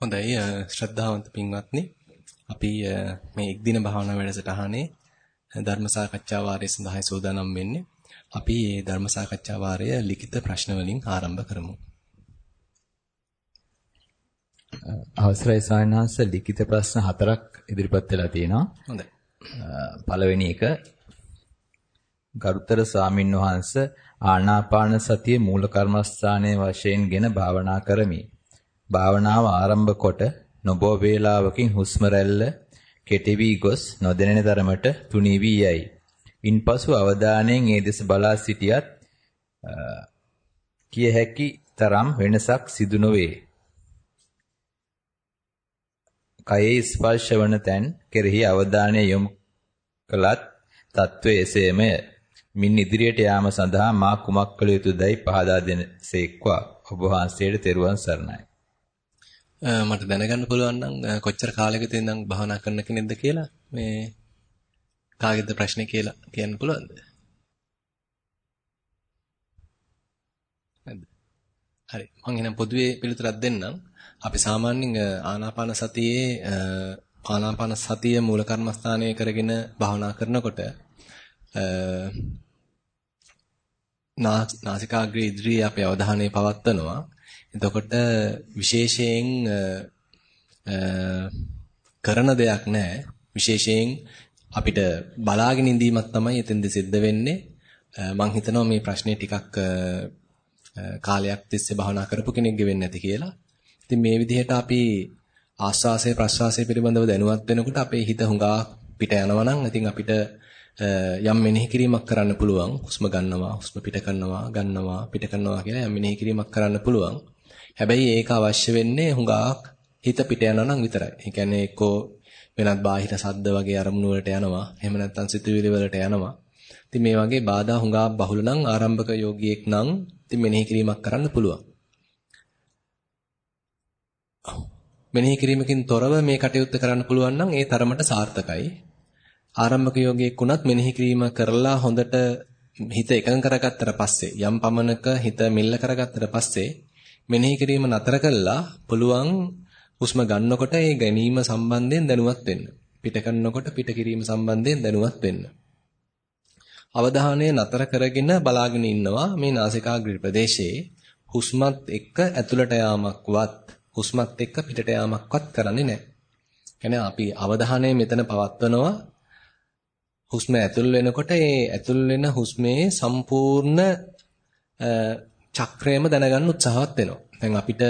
හොඳයි ශ්‍රද්ධාවන්ත පින්වත්නි අපි මේ එක් දින භාවනා වැඩසටහනේ ධර්ම සාකච්ඡා වාරය සඳහායි සූදානම් වෙන්නේ. අපි මේ ධර්ම සාකච්ඡා වාරය ලිඛිත ප්‍රශ්න වලින් ආරම්භ කරමු. අවසරයි සායනහස ලිඛිත ප්‍රශ්න හතරක් ඉදිරිපත් වෙලා තියෙනවා. හොඳයි. පළවෙනි එක ගරුතර ස්වාමින් වහන්සේ ආනාපාන සතිය මූල කර්මස්ථානයේ වශයෙන්ගෙන භාවනා කරමි. භාවනාව ආරම්භ කොට නොබෝ වේලාවකින් හුස්ම රැල්ල කෙටි වී ගොස් නොදැනෙන තරමට තුනී වී යයි. ඉන්පසු අවධානයෙන් ඒ දෙස බලා සිටියත් කිය හැකි තරම් වෙනසක් සිදු නොවේ. කයේ ස්පර්ශ වන තැන් කෙරෙහි අවධානය යොමු කළත් తත්වයේ එසේමය. මින් ඉදිරියට යාම සඳහා මා කුමක් කළ යුතුදයි පහදා දෙනසේක්වා ඔබ වහන්සේට තෙරුවන් සරණයි. මට දැනගන්න පුළුවන් නම් කොච්චර කාලයකද ඉඳන් භාවනා කරන කෙනෙක්ද කියලා මේ කාගෙද ප්‍රශ්නේ කියලා කියන්න පුළුවන්ද? නැද්ද? හරි. මම එහෙනම් පොදුවේ පිළිතුරක් දෙන්නම්. අපි සාමාන්‍යයෙන් ආනාපාන සතියේ ආනාපාන සතිය මූල කර්මස්ථානය කරගෙන භාවනා කරනකොට නාසිකාග්‍රේ ඉදිරියේ අපේ අවධානය පවත්වනවා. එතකොට විශේෂයෙන් කරන දෙයක් නැහැ. විශේෂයෙන් අපිට බලාගෙන ඉඳීමක් තමයි එතෙන්ද සිද්ධ වෙන්නේ. මම හිතනවා මේ ප්‍රශ්නේ ටිකක් කාලයක් තිස්සේ භවනා කරපු කෙනෙක්ගේ වෙන්නේ නැති කියලා. ඉතින් මේ විදිහට අපි ආස්වාසය ප්‍රස්වාසය පිළිබඳව දැනුවත් වෙනකොට අපේ හිත හුඟා පිට යනවා නම් ඉතින් අපිට යම් මෙනෙහි කිරීමක් කරන්න පුළුවන්. හුස්ම ගන්නවා, හුස්ම පිට කරනවා, ගන්නවා, පිට කරනවා කියලා යම් මෙනෙහි කිරීමක් කරන්න පුළුවන්. හැබැයි ඒක අවශ්‍ය වෙන්නේ හුඟක් හිත පිට යනවා නම් විතරයි. ඒ කියන්නේ එක්කෝ වෙනත් බාහිර සද්ද වගේ අරමුණු වලට යනවා. එහෙම නැත්නම් සිතුවිලි වලට යනවා. ඉතින් මේ වගේ බාධා හුඟක් බහුල නම් ආරම්භක යෝගියෙක් නම් ඉතින් මෙනෙහි කිරීමක් කරන්න පුළුවන්. මෙනෙහි කිරීමකින් තොරව මේ කටයුත්ත කරන්න පුළුවන් නම් ඒ තරමට සාර්ථකයි. ආරම්භක යෝගියෙක් වුණත් මෙනෙහි කිරීම කරලා හොඳට හිත එකඟ කරගත්තට පස්සේ යම් පමණක හිත මිල්ල කරගත්තට පස්සේ මෙනෙහි කිරීම නතර කළා පුළුවන් හුස්ම ගන්නකොට ඒ ගැනීම සම්බන්ධයෙන් දැනුවත් වෙන්න. පිට කරනකොට පිට කිරීම සම්බන්ධයෙන් දැනුවත් වෙන්න. අවධානය නතර කරගෙන බලාගෙන ඉන්නවා මේ නාසිකාග්‍ර ප්‍රදේශයේ හුස්මත් එක්ක ඇතුළට යාමක්වත් හුස්මත් එක්ක පිටට යාමක්වත් කරන්නේ නැහැ. කියන්නේ අපි අවධානය මෙතන පවත්වනවා හුස්ම ඇතුල් වෙනකොට ඒ ඇතුල් වෙන හුස්මේ සම්පූර්ණ චක්‍රයම දැනගන්න උත්සාහවත් වෙනවා. දැන් අපිට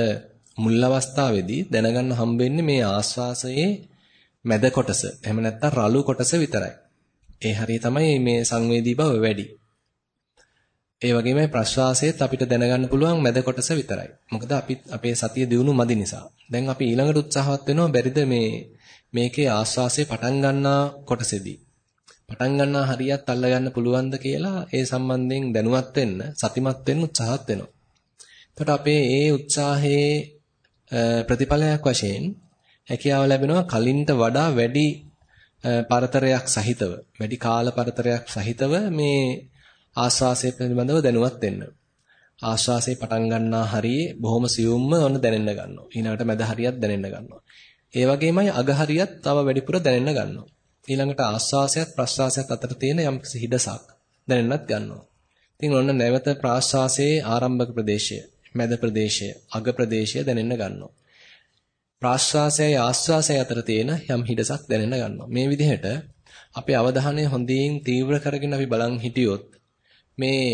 මුල් අවස්ථාවේදී දැනගන්න හම්බෙන්නේ මේ ආස්වාසයේ මැද කොටස. එහෙම නැත්නම් රළු කොටස විතරයි. ඒ හරිය තමයි මේ සංවේදී බව වැඩි. ඒ වගේමයි ප්‍රශ්වාසයේත් අපිට දැනගන්න පුළුවන් මැද කොටස විතරයි. මොකද අපි අපේ සතිය දිනු මදි නිසා. දැන් අපි ඊළඟට උත්සාහවත් වෙනවා බැරිද මේ මේකේ ආස්වාසය පටන් ගන්නා කොටසේදී පටන් ගන්නා හරියත් අල්ලගන්න පුළුවන්ද කියලා ඒ සම්බන්ධයෙන් දැනුවත් වෙන්න සතිමත් වෙන්න උත්සාහත් වෙනවා. එතකොට අපේ ඒ උත්සාහයේ ප්‍රතිඵලයක් වශයෙන් හැකියාව ලැබෙනවා කලින්ට වඩා වැඩි පරතරයක් සහිතව වැඩි කාල පරතරයක් සහිතව මේ ආස්වාසය පිළිබඳව දැනුවත් වෙන්න. ආස්වාසය පටන් ගන්නා හරියේ බොහොම සියුම්ම ඔන්න දැනෙන්න ගන්නවා. ඊළඟට මැද හරියත් දැනෙන්න ගන්නවා. ඒ වගේමයි අග හරියත් තව වැඩිපුර දැනෙන්න ගන්නවා. ඊළඟට ආස්වාසයත් ප්‍රස්වාසයත් අතර තියෙන යම් හිඩසක් දැනෙන්නත් ගන්නවා. ඉතින් ඔන්න නැවත ප්‍රාශ්වාසයේ ආරම්භක ප්‍රදේශය, මැද ප්‍රදේශය, අග ප්‍රදේශය දැනෙන්න ගන්නවා. ප්‍රාශ්වාසයයි ආස්වාසයයි අතර තියෙන යම් හිඩසක් දැනෙන්න ගන්නවා. මේ විදිහට අපේ අවධානය හොඳින් තීව්‍ර කරගෙන අපි බලන් හිටියොත් මේ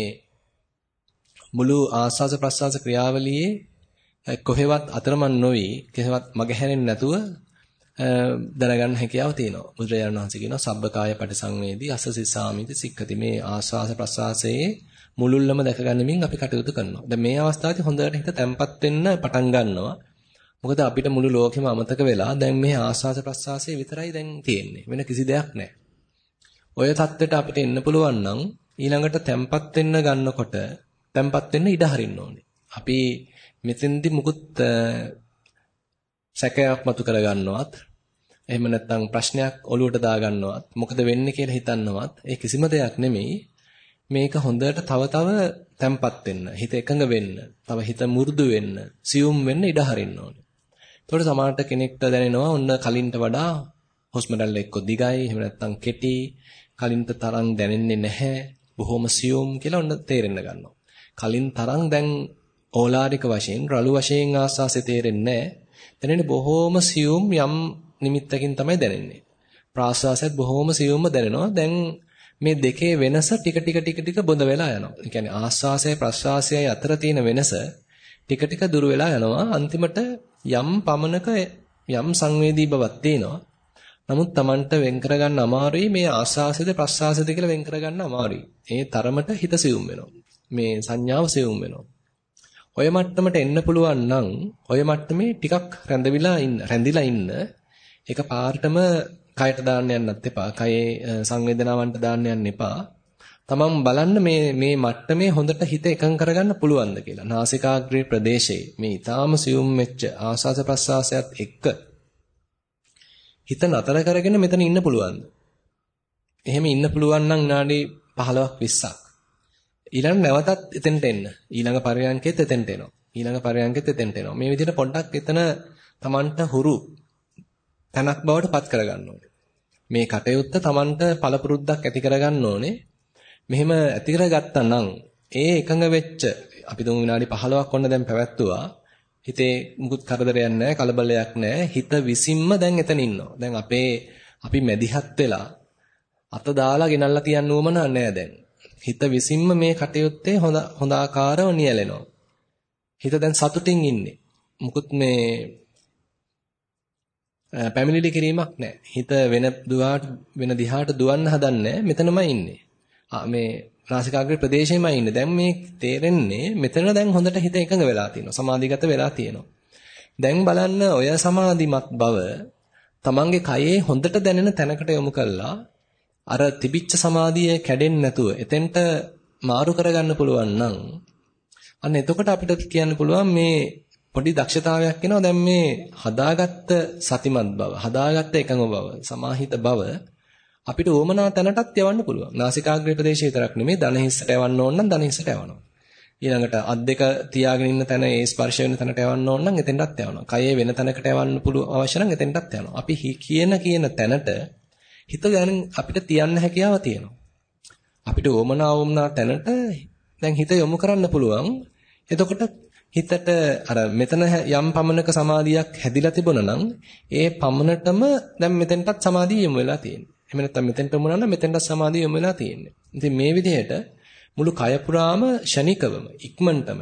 මුළු ආස්වාස ප්‍රස්වාස ක්‍රියාවලියේ කොහෙවත් අතරමං නොවි කෙහෙවත් මගහැරෙන්නේ නැතුව දැනගන්න හැකියාව තියෙනවා. බුදුරජාණන් වහන්සේ කියනවා සබ්බකාය පටිසංවේදී අසසිසාමිති සික්ඛති මේ ආස්වාස ප්‍රස්වාසයේ මුලුල්ලම දැක ගන්නමින් අපි කටයුතු කරනවා. දැන් මේ අවස්ථාවේදී හොඳට හිත තැම්පත් වෙන්න පටන් ගන්නවා. මොකද අපිට මුළු ලෝකෙම අමතක වෙලා දැන් මේ ආස්වාස ප්‍රස්වාසයේ විතරයි දැන් තියෙන්නේ. වෙන කිසි දෙයක් නැහැ. ඔය தත්වෙට අපිට එන්න පුළුවන් නම් ඊළඟට තැම්පත් වෙන්න ගන්නකොට තැම්පත් වෙන්න ඉඩ හරින්න ඕනේ. අපි මෙතෙන්දි මුකුත් සැකයක් මතු කරගන්නවත් එහෙම නැත්නම් ප්‍රශ්නයක් ඔලුවට දාගන්නවත් මොකද වෙන්නේ කියලා හිතන්නවත් ඒ කිසිම දෙයක් නෙමෙයි මේක හොඳට තව තව තැම්පත් වෙන්න හිත එකඟ වෙන්න තව හිත මු르දු වෙන්න සියුම් වෙන්න ඉඩ හරින්න ඕනේ එතකොට සමහරට කෙනෙක්ට දැනෙනවා ඔන්න කලින්ට වඩා හුස්ම රැල්ල එක්ක දිගයි එහෙම නැත්නම් කෙටි කලින්ට තරම් දැනෙන්නේ නැහැ බොහොම සියුම් කියලා ඔන්න තේරෙන්න ගන්නවා. කලින් තරම් දැන් ඕලාරික වශයෙන් රළු වශයෙන් ආස්වාසය තේරෙන්නේ නැහැ. දැනෙන්නේ බොහොම සියුම් යම් නිමිත්තකින් තමයි දැනෙන්නේ. ප්‍රාශ්වාසයත් බොහොම සියුම්ම දැනෙනවා. දැන් මේ දෙකේ වෙනස ටික ටික ටික ටික බොඳ වෙලා යනවා. ඒ කියන්නේ ආශ්වාසය ප්‍රශ්වාසයයි අතර තියෙන වෙනස ටික ටික දුර වෙලා යනවා. අන්තිමට යම් පමනක යම් සංවේදී බවක් තියෙනවා. නමුත් Tamanට වෙන් කරගන්න අමාරුයි මේ ආශ්වාසයද ප්‍රශ්වාසයද කියලා වෙන් කරගන්න අමාරුයි. ඒ තරමට හිත සියුම් වෙනවා. මේ සංඥාව සියුම් වෙනවා. ඔය මට්ටමට එන්න පුළුවන් නම් ඔය මට්ටමේ ටිකක් රැඳවිලා ඉන්න රැඳිලා ඉන්න එක පාර්ටම කයට දාන්න යන්නත් එපා. කයේ සංවේදනාවන්ට දාන්න යන්න එපා. තමන් බලන්න මේ මේ මට්ටමේ හොඳට හිත එකඟ කරගන්න පුළුවන්ද කියලා. නාසිකාග්‍රේ ප්‍රදේශයේ මේ ඊටාම සියුම් වෙච්ච ආස්වාස ප්‍රස්වාසයත් එක්ක හිත නතර කරගෙන මෙතන ඉන්න පුළුවන්ද? එහෙම ඉන්න පුළුවන් නම් විනාඩි 15ක් 20ක්. ඊළඟ නැවතත් එතෙන්ට එන්න. ඊළඟ පරයන්කෙත් එතෙන්ට එනවා. ඊළඟ පරයන්කෙත් එතෙන්ට එනවා. මේ විදිහට පොඩ්ඩක් එතන Tamanට හුරු තැනක් බවට පත් කරගන්න ඕනේ. මේ කටයුත්ත Tamanට පළපුරුද්දක් ඇති කරගන්න ඕනේ. මෙහෙම ඇති කරගත්තා නම් ඒ එකඟ වෙච්ච අපි දුමු විනාඩි 15ක් ඔන්න දැන් පැවැත්තුවා. හිතේ මුකුත් කරදරයක් නැහැ, කලබලයක් නැහැ. හිත විසින්ම දැන් එතන ඉන්නවා. දැන් අපේ අපි මැදිහත් වෙලා අත දාලා ගෙනල්ලා තියන්න උවමන නැහැ දැන්. හිත විසින්ම මේ කටයුත්තේ හොඳ හොඳ ආකාරව නියැලෙනවා. හිත දැන් සතුටින් ඉන්නේ. මුකුත් මේ පැමිණිලි කිරීමක් නැහැ. හිත වෙන දුවාට වෙන දිහාට දුවන්න හදන්නේ මෙතනමයි ඉන්නේ. මේ රාසිකාග්‍රේ ප්‍රදේශෙමයි ඉන්නේ. දැන් මේ තේරෙන්නේ මෙතන දැන් හොඳට හිත එකඟ වෙලා තියෙනවා. සමාධිගත වෙලා තියෙනවා. දැන් බලන්න ඔය සමාධිමත් බව තමන්ගේ කයේ හොඳට දැනෙන තැනකට යොමු කළා අර තිබිච්ච සමාධිය කැඩෙන්නේ නැතුව එතෙන්ට මාරු කරගන්න පුළුවන් නම් අන්න එතකොට අපිට කියන්න පුළුවන් මේ පොඩි දක්ෂතාවයක් එනවා දැන් මේ හදාගත්ත සතිමත් බව, හදාගත්ත එකඟ බව, සමාහිත බව අපිට ඕමනා තැනටත් යවන්න පුළුවන්. නාසිකාග්‍රේ ප්‍රදේශය විතරක් නෙමෙයි දණහිස්සට යවන්න ඕන නම් දණහිස්සට යවනවා. ඊළඟට අත් දෙක තියාගෙන ඉන්න තැන ඒ ස්පර්ශ වෙන තැනට යවන්න ඕන නම් එතෙන්ටත් යවනවා. කයේ වෙන තැනකට යවන්න පුළුවන් අවශ්‍ය නම් එතෙන්ටත් යවනවා. අපි කියන කියන තැනට හිත දැන් අපිට තියන්න හැකියාව තියෙනවා. අපිට ඕමනා ඕමනා තැනට දැන් හිත යොමු කරන්න පුළුවන්. එතකොට හිතට අර මෙතන යම් පමණක සමාධියක් හැදිලා තිබුණා නම් ඒ පමණටම දැන් මෙතෙන්ටත් සමාධිය යොමු වෙලා තියෙන්නේ. එහෙම නැත්නම් මෙතෙන්ට යොමු නම් මෙතෙන්ටත් සමාධිය යොමු වෙලා තියෙන්නේ. ඉතින් මේ විදිහට මුළු කය පුරාම ෂණිකවම ඉක්මනටම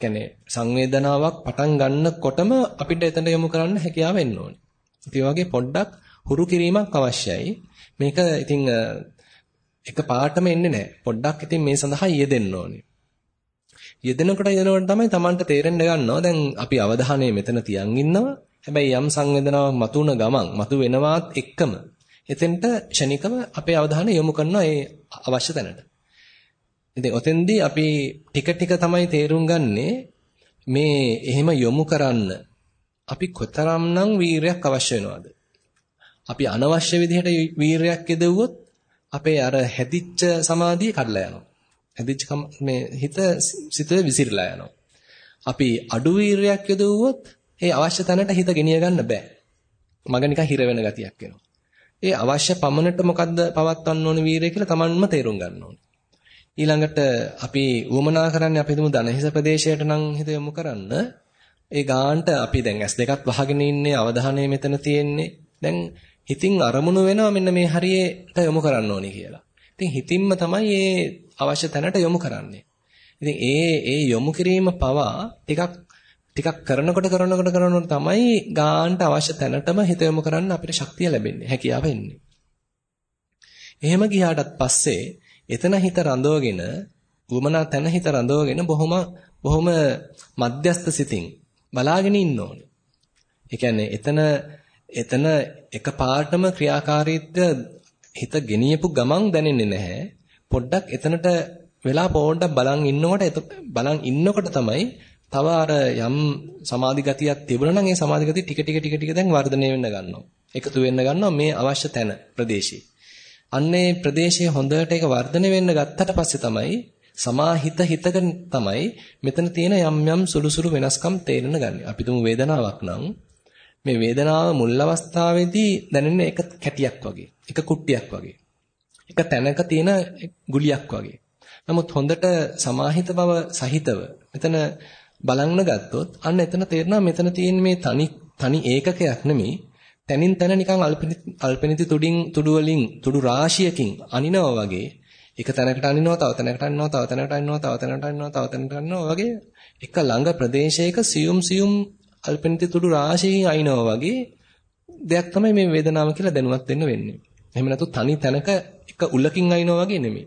කියන්නේ සංවේදනාවක් පටන් ගන්නකොටම අපිට එතන යොමු කරන්න හැකියාව එන්න ඕනේ. ඉතින් වගේ පොඩ්ඩක් හුරු කිරීමක් අවශ්‍යයි. මේක ඉතින් එක පාටම එන්නේ නැහැ. පොඩ්ඩක් ඉතින් මේ සඳහා යෙදෙන්න ඕනේ. යෙදෙනකොට යෙදෙනකොට තමයි Tamanට තේරෙන්න ගන්නවා දැන් අපි අවධානය මෙතන තියන් ඉන්නවා හැබැයි යම් සංවේදනාවක් මතුවන ගමන් මතු වෙනවත් එක්කම එතෙන්ට ෂණිකව අපේ අවධානය යොමු කරනවා ඒ අවශ්‍ය තැනට ඉතින් ඔතෙන්දී අපි ටික ටික තමයි තේරුම් ගන්නේ මේ එහෙම යොමු කරන්න අපි කොතරම්නම් වීරයක් අවශ්‍ය වෙනවද අපි අනවශ්‍ය විදිහට වීරයක් යදෙව්වොත් අපේ අර හැදිච්ච සමාධිය කඩලා යනවා හැදිච්ච මේ හිත සිත විසිරලා යනවා. අපි අඩු වීරයක් යොදවුවොත් ඒ අවශ්‍ය තැනට හිත ගෙනිය ගන්න බෑ. මග නිකන් හිර වෙන ගතියක් එනවා. ඒ අවශ්‍ය පමණට මොකද්ද පවත්වන්න ඕන වීරය කියලා Tamanම තේරුම් ගන්න ඕනේ. ඊළඟට අපි උවමනා කරන්නේ අපි හිතමු ධනහිස ප්‍රදේශයට නම් හිත යොමු කරන්න. ඒ ගානට අපි දැන් S2ක් වහගෙන ඉන්නේ අවධානය මෙතන තියෙන්නේ. දැන් හිතින් අරමුණු වෙනවා මෙන්න මේ හරියට යොමු කරන්න ඕනේ කියලා. ඉතින් හිතින්ම තමයි මේ අවශ්‍ය තැනට යොමු කරන්නේ. ඉතින් ඒ ඒ යොමු කිරීම පවා ටිකක් ටිකක් කරනකොට කරනකොට කරනකොට තමයි ගාන්ට අවශ්‍ය තැනටම හිත යොමු කරන්න අපිට ශක්තිය ලැබෙන්නේ, හැකියාව එන්නේ. එහෙම ගියාටත් පස්සේ එතන හිත රඳවගෙන, වමනා තැන හිත රඳවගෙන බොහොම බොහොම මධ්‍යස්ත සිතින් බලාගෙන ඉන්න ඕනේ. ඒ කියන්නේ එතන එතන එකපාරටම ක්‍රියාකාරීත්වය හිත ගෙනියපු ගමන් දැනෙන්නේ නැහැ. පොඩ්ඩක් එතනට වෙලා පොඩ්ඩක් බලන් ඉන්නකොට බලන් ඉන්නකොට තමයි තව අර යම් සමාධි ගතියක් තිබුණා නම් ඒ සමාධි ගතිය ටික ටික ටික ටික දැන් වර්ධනය වෙන්න ගන්නවා. එකතු වෙන්න ගන්නවා මේ අවශ්‍ය තැන ප්‍රදේශේ. අන්නේ ප්‍රදේශයේ හොඳට ඒක වර්ධනය වෙන්න ගත්තට පස්සේ තමයි සමාහිත හිතක තමයි මෙතන තියෙන යම් යම් සුළු සුළු වෙනස්කම් තේරෙන්න ගන්න. අපි තුමු වේදනාවක් නම් මේ වේදනාව මුල් අවස්ථාවේදී දැනෙන එක කැටියක් වගේ, එක කුට්ටියක් වගේ. එක තැනක තියෙන ගුලියක් වගේ. නමුත් හොඳට සමාහිත බව සහිතව මෙතන බලන්න ගත්තොත් අන්න එතන තේරෙනවා මෙතන තියෙන මේ තනි තනි ඒකකයක් නෙමෙයි තනින් තන නිකන් අල්පෙනිති තුඩින් තුඩු වලින් තුඩු රාශියකින් අනිනවා වගේ එක තැනකට අනිනවා තව තැනකට අනිනවා තව තැනකට අනිනවා තව තැනකට අනිනවා තව තැනකට අනිනවා වගේ එක ළඟ ප්‍රදේශයක සියුම් සියුම් අල්පෙනිති තුඩු රාශියකින් අනිනවා වගේ දෙයක් තමයි මේ වේදනාව කියලා දැනුවත් වෙන්න වෙන්නේ. එහෙම නැතු තනි තැනක එක උලකින් අයිනවා වගේ නෙමෙයි.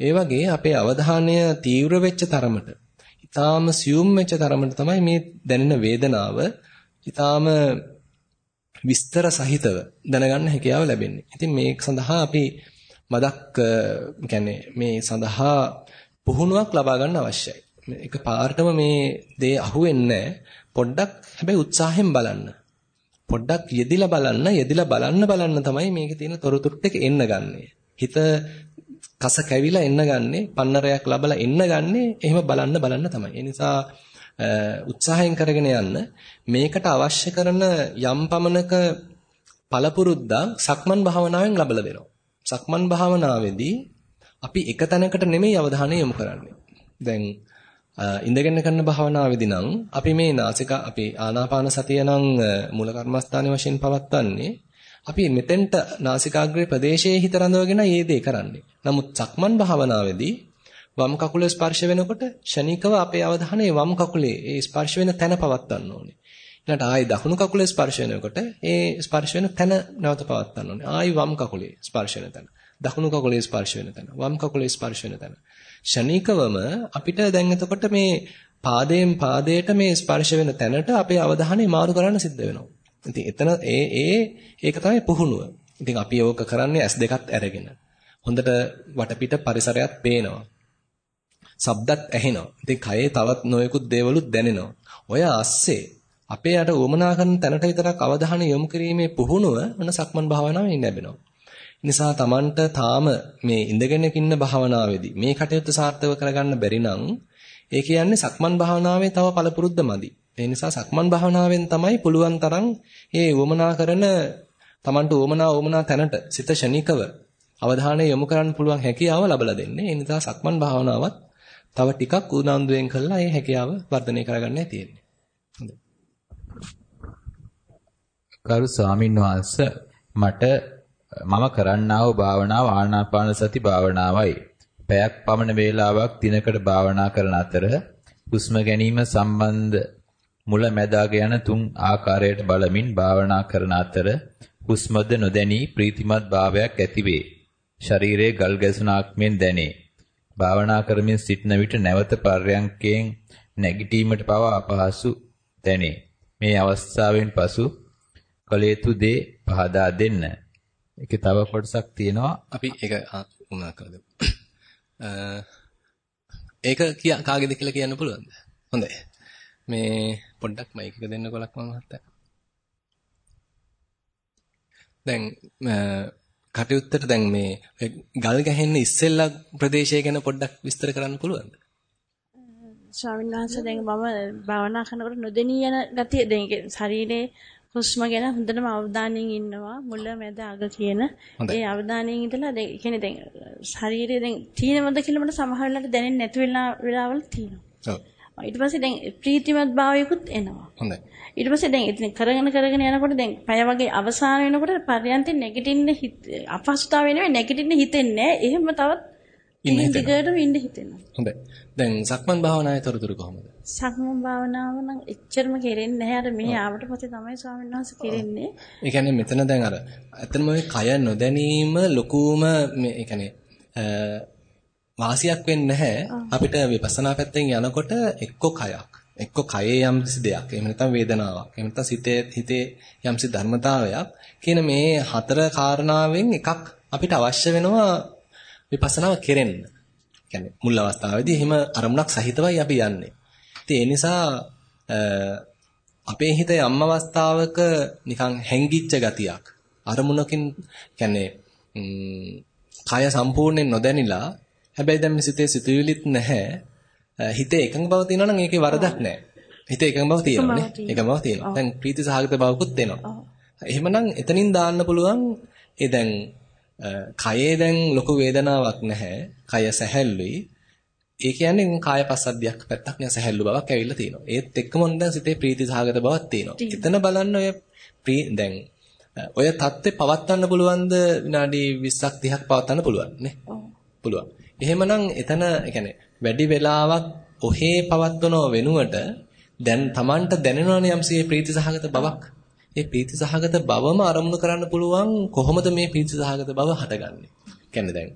ඒ වගේ අපේ අවධානය තීව්‍ර වෙච්ච තරමට, ඊටාම සියුම් වෙච්ච තරමට තමයි මේ දැනෙන වේදනාව ඊටාම විස්තර සහිතව දැනගන්න හැකියාව ලැබෙන්නේ. ඉතින් මේක සඳහා අපි මදක් කියන්නේ මේ සඳහා පුහුණුවක් ලබා ගන්න අවශ්‍යයි. එක පාර්ටම මේ දේ අහුවෙන්නේ පොඩ්ඩක් හැබැයි උත්සාහයෙන් බලන්න. පොඩ්ඩක් යෙදිලා බලන්න යෙදිලා බලන්න බලන්න තමයි මේකේ තියෙන තොරතුරු ටික එන්න ගන්නෙ. හිත කස කැවිලා එන්න ගන්නෙ, පන්නරයක් ලබලා එන්න ගන්නෙ, එහෙම බලන්න බලන්න තමයි. ඒ නිසා උත්සාහයෙන් කරගෙන යන්න මේකට අවශ්‍ය කරන යම් පමණක පළපුරුද්දක් සක්මන් භාවනාවෙන් ලබලා දෙනවා. සක්මන් භාවනාවේදී අපි එක තැනකට නෙමෙයි අවධානය යොමු කරන්නේ. දැන් ඉඳගෙන කරන භාවනාවේදී නම් අපි මේ නාසික අපි ආනාපාන සතිය නම් මූල කර්මස්ථානයේ වශයෙන් පවත්වන්නේ අපි මෙතෙන්ට නාසිකාග්‍රේ ප්‍රදේශයේ හිත රඳවගෙන ඊයේ දේ කරන්නේ. නමුත් සක්මන් භාවනාවේදී වම් කකුලේ ස්පර්ශ වෙනකොට ෂණිකව අපේ අවධානය වම් කකුලේ ඒ ස්පර්ශ වෙන තැන පවත්වන්න ඕනේ. ඊළඟට ආයි දකුණු කකුලේ ස්පර්ශ වෙනකොට ඒ ස්පර්ශ වෙන තැන නැවත පවත්වන්න ඕනේ. ආයි වම් කකුලේ ස්පර්ශ වෙන තැන. දකුණු කකුලේ ස්පර්ශ වෙන තැන. වම් කකුලේ ස්පර්ශ වෙන තැන. ෂණිකවම අපිට දැන් එතකොට මේ පාදයෙන් පාදයට මේ ස්පර්ශ වෙන තැනට අපේ අවධානය මාරු කරන්න සිද්ධ වෙනවා. ඉතින් එතන ඒ ඒ ඒක තමයි පුහුණුව. ඉතින් අපි ඕක කරන්නේ S2ත් අරගෙන. හොඳට වටපිට පරිසරයක් පේනවා. ශබ්දත් ඇහෙනවා. ඉතින් කයේ තවත් නොයෙකුත් දේවලුත් දැනෙනවා. ඔය ASCII අපේ යට උවමනා කරන තැනට විතරක් අවධානය යොමු කිරීමේ පුහුණුව මොන සක්මන් භාවනාවෙන් ලැබෙනවා. නිසා Tamanට තාම මේ ඉඳගෙන ඉන්න භාවනාවේදී මේ කටයුත්ත සාර්ථකව කරගන්න බැරි නම් ඒ කියන්නේ සක්මන් භාවනාවේ තව පළපුරුද්ද මදි. ඒ නිසා සක්මන් භාවනාවෙන් තමයි පුළුවන් තරම් මේ වමනා කරන Tamanට වමනා වමනා තැනට සිත ශනිකව අවධානය යොමු කරන්න පුළුවන් හැකියාව ලබලා දෙන්නේ. ඒ නිසා සක්මන් භාවනාවත් තව ටිකක් උනන්දුවෙන් කළා මේ හැකියාව වර්ධනය කරගන්නයි තියෙන්නේ. හොඳයි. කරු ස්වාමින් වහන්සේ මට මම කරන්නා වූ භාවනාව ආනාපාන සති භාවනාවයි. පැයක් පමණ වේලාවක් දිනකට භාවනා කරන අතර හුස්ම ගැනීම සම්බන්ධ මුල මැදාග යන තුන් ආකාරයට බලමින් භාවනා කරන අතර හුස්මද නොදැනී ප්‍රීතිමත් භාවයක් ඇතිවේ. ශරීරයේ ගල් ගැසුණාක් මෙන් දැනේ. භාවනා කරමින් සිටන විට නැවත පර්යංකයෙන් නැගිටීමට පවා අපහසු දැනේ. මේ අවස්ථාවෙන් පසු කලේතු දේ පහදා දෙන්න. ඒකේ තව කොටසක් තියෙනවා. අපි ඒක උනා කරලා. ඒක කාගේද කියලා කියන්න පුළුවන්ද? හොඳයි. මේ පොඩ්ඩක් මයික් එක දෙන්නකො ලක්ම මහත්තයා. දැන් කටයුත්තට දැන් මේ ගල් ගැහෙන්න ඉස්සෙල්ලා ප්‍රදේශය ගැන පොඩ්ඩක් විස්තර කරන්න පුළුවන්ද? ස්වාමීන් වහන්සේ දැන් මම භාවනා කරනකොට නොදෙනී යන ගතිය දැන් ශරීරයේ හුස්ම ගැන හොඳටම අවධානයෙන් ඉන්නවා මුල මැද අග කියන ඒ අවධානයෙන් ඉඳලා දැන් කියන්නේ දැන් ශරීරයේ දැන් තීනවද කියලා මට සමහර වෙලාවට දැනෙන්නේ නැති වෙලා වෙලාවල් තියෙනවා. ඔව්. ඊට පස්සේ දැන් ප්‍රීතිමත් භාවයකුත් එනවා. හොඳයි. ඊට පස්සේ දැන් ඉතින් කරගෙන කරගෙන යනකොට දැන් පය වගේ අවසාන වෙනකොට පරයන්තේ නැගිටින්න අපහසුතාවය නෙවෙයි නැගිටින්න හිතෙන්නේ එහෙම තවත් ඉන්න දිගටම ඉන්න හිතෙනවා. හොඳයි. දැන් සක්මන් භාවනාවේ තොරතුරු කොහොමද? සක්මන් භාවනාව නම් එච්චරම කෙරෙන්නේ නැහැ. අර මෙහි ආවට පස්සේ තමයි ස්වාමීන් වහන්සේ කෙරෙන්නේ. ඒ කියන්නේ මෙතන දැන් අර ඇත්තම මේ කය නොදැනීම ලොකුම මේ ඒ කියන්නේ වාසියක් වෙන්නේ නැහැ. අපිට විපස්සනා පැත්තෙන් යනකොට එක්ක කයක්, එක්ක කයේ යම්කිසි දෙයක්, එහෙම නැත්නම් වේදනාවක්, එහෙම නැත්නම් සිතේ හිතේ යම්කිසි ධර්මතාවයක් කියන මේ හතර කාරණාවෙන් එකක් අපිට අවශ්‍ය වෙනවා විපස්සනාව කෙරෙන්න. කියන්නේ මුල් අවස්ථාවේදී එහෙම අරමුණක් සහිතවයි අපි යන්නේ. ඉතින් ඒ නිසා අපේ හිත යම් අවස්ථාවක නිකන් හැංගිච්ච ගතියක් අරමුණකින් කියන්නේ කය සම්පූර්ණයෙන් නොදැනිලා හැබැයි දැන් සිතේ සිතුවිලිත් නැහැ හිතේ එකඟ බව තියෙනවා නම් ඒකේ වරදක් නැහැ හිත එකඟ බව තියෙනවානේ. එකඟ බව තියෙනවා. දැන් ප්‍රීති සහගත බවකුත් එනවා. එහෙමනම් එතනින් දාන්න පුළුවන් ඒ දැන් කයේ දැන් ලොකු වේදනාවක් නැහැ. කය සැහැල්ලුයි. ඒ කියන්නේ කාය පස්සද්ධියක් පැත්තක් නෑ සැහැල්ලු බවක් ඇවිල්ලා තියෙනවා. ඒත් එක්කම දැන් සිතේ ප්‍රීති සහගත බවක් තියෙනවා. එතන බලන්න ඔය දැන් ඔය தත්ත්වේ පවත්වන්න පුළුවන්ද විනාඩි 20ක් 30ක් පවත්වන්න පුළුවන් නේ? පුළුවන්. එහෙමනම් එතන يعني වැඩි වෙලාවක් ඔහේ පවත්වනව වෙනුවට දැන් Tamanට දැනෙනවනේ යම්සේ ප්‍රීති සහගත බවක්. ඒ ප්‍රීති සහගත බවම අරමුණු කරන්න පුළුවන් කොහොමද මේ ප්‍රීති සහගත බව හටගන්නේ? කියන්නේ දැන්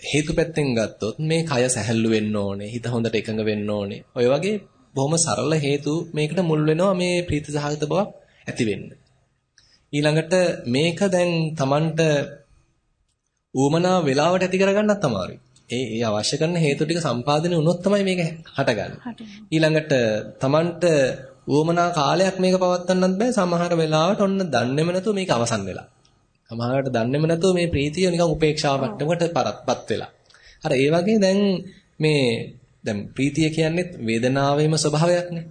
හේතු පැත්තෙන් ගත්තොත් මේ කය සැහැල්ලු වෙන්න ඕනේ, හිත හොඳට එකඟ වෙන්න ඕනේ. ඔය වගේ බොහොම සරල හේතු මේකට මුල් වෙනවා මේ ප්‍රීති සහගත බවක් ඇති වෙන්න. ඊළඟට මේක දැන් Tamanට ඌමනා වෙලාවට ඇති කරගන්නත් අමාරුයි. ඒ ඒ අවශ්‍ය කරන හේතු ටික සම්පාදනය වුණොත් තමයි මේක හටගන්නේ. ඊළඟට Tamanට ඌමනා කාලයක් මේක පවත්වන්නත් බෑ සමහර වෙලාවට ඔන්න දන්නේම නැතුව මේක අවසන් වෙලා. සමහරකට දන්නේම නැතුව මේ ප්‍රීතිය නිකන් උපේක්ෂාව මට්ටමකට පරත්පත් වෙලා. අර ඒ වගේ දැන් මේ දැන් ප්‍රීතිය කියන්නේ වේදනාවේම ස්වභාවයක්නේ.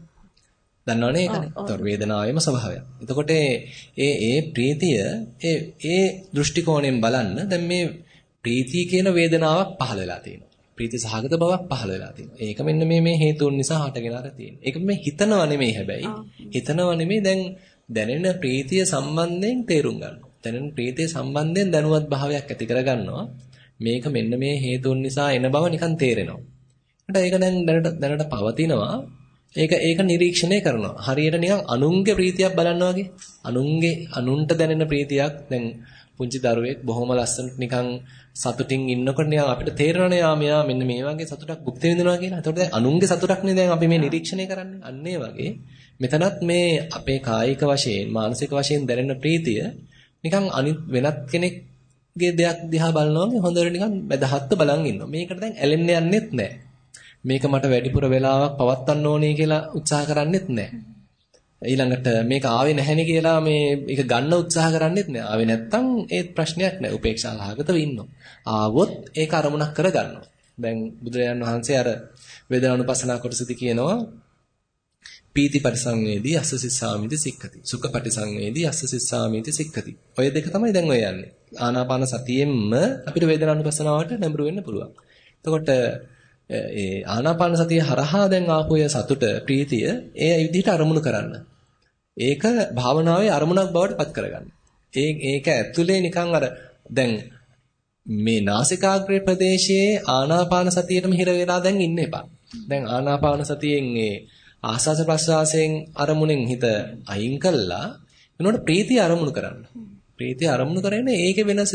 දන්නවනේ ඒකනේ. ඒතකොට වේදනාවේම ස්වභාවයක්. එතකොට ඒ ඒ ප්‍රීතිය ඒ ඒ දෘෂ්ටි කෝණයෙන් බලන්න දැන් මේ ප්‍රීතිය කියන වේදනාවක් පහළ වෙලා තියෙනවා. ප්‍රීති සහගත බවක් පහළ වෙලා තියෙනවා. ඒක මෙන්න මේ මේ හේතුන් නිසා හටගෙන අර තියෙන්නේ. ඒක මේ හිතනව නෙමෙයි හැබැයි. හිතනව නෙමෙයි දැන් දැනෙන ප්‍රීතිය සම්බන්ධයෙන් තේරුම් ගන්නවා. දැනෙන ප්‍රීතිය සම්බන්ධයෙන් දැනුවත් භාවයක් ඇති කරගන්නවා. මේක මෙන්න මේ හේතුන් නිසා එන බව නිකන් තේරෙනවා. ඒක දැන් දැනට දැනට පවතිනවා. ඒක ඒක නිරීක්ෂණය කරනවා. හරියට නිකන් අනුන්ගේ ප්‍රීතියක් බලනවා වගේ. අනුන්ගේ අනුන්ට දැනෙන ප්‍රීතියක් දැන් පුංචි දරුවෙක් බොහොම ලස්සනට නිකන් සතුටින් ඉන්නකොට නිකන් අපිට තේරෙනවනේ ආ මෙයා මෙන්න මේ වගේ සතුටක් භුක්ති විඳිනවා කියලා. එතකොට දැන් අනුන්ගේ සතුටක්නේ දැන් අපි මේ නිරීක්ෂණය කරන්නේ. අන්න වගේ මෙතනත් මේ අපේ කායික වශයෙන් මානසික වශයෙන් දැනෙන ප්‍රීතිය නිකන් අනිත් වෙනත් කෙනෙක්ගේ දෙයක් දිහා බලනවා වගේ හොඳට නිකන් බදහත්ව බලන් ඉන්නවා. මේකට දැන් ඇලෙන්න යන්නෙත් නැහැ. මේක මට වැඩිපුර වෙලාවක් පවත්වන්න ඕනේ කියලා උත්සාහ කරන්නෙත් නැහැ. ඊළඟට මේක ආවේ නැහෙනි කියලා මේ ඒක ගන්න උත්සාහ කරන්නෙත් නෑ. ආවේ නැත්තම් ඒත් ප්‍රශ්නයක් නෑ. උපේක්ෂා සහගතව ඉන්නවා. ආවොත් ඒක අරමුණක් කරගන්නවා. දැන් බුදුරජාණන් වහන්සේ අර වේදනානුපස්සනා කොටසදී කියනවා පීති පරිසංවේදී අස්ස සිස්සාමිති සික්ඛති. සුඛ පරිසංවේදී අස්ස සිස්සාමිති සික්ඛති. ඔය දෙක තමයි දැන් ඔය යන්නේ. ආනාපාන සතියෙන්ම අපිට වේදනානුපස්සනාවට නැඹුරු වෙන්න පුළුවන්. එතකොට ඒ ආනාපාන සතිය හරහා දැන් ආපු සතුට ප්‍රීතිය ඒ විදිහට අරමුණු කරන්න. ඒක භාවනාවේ අරමුණක් බවට පත් කරගන්න. ඒ ඒක ඇතුලේ නිකන් අර දැන් මේ නාසිකාග්‍රේ ප්‍රදේශයේ ආනාපාන සතියේටම හිර වෙලා දැන් ඉන්න එපා. දැන් ආනාපාන සතියෙන් ඒ ආස්වාස ප්‍රස්වාසයෙන් අරමුණෙන් හිත අයින් කළා එනකොට ප්‍රීතිය අරමුණු කරන්න. ප්‍රීතිය අරමුණු කරගෙන ඒකේ වෙනස්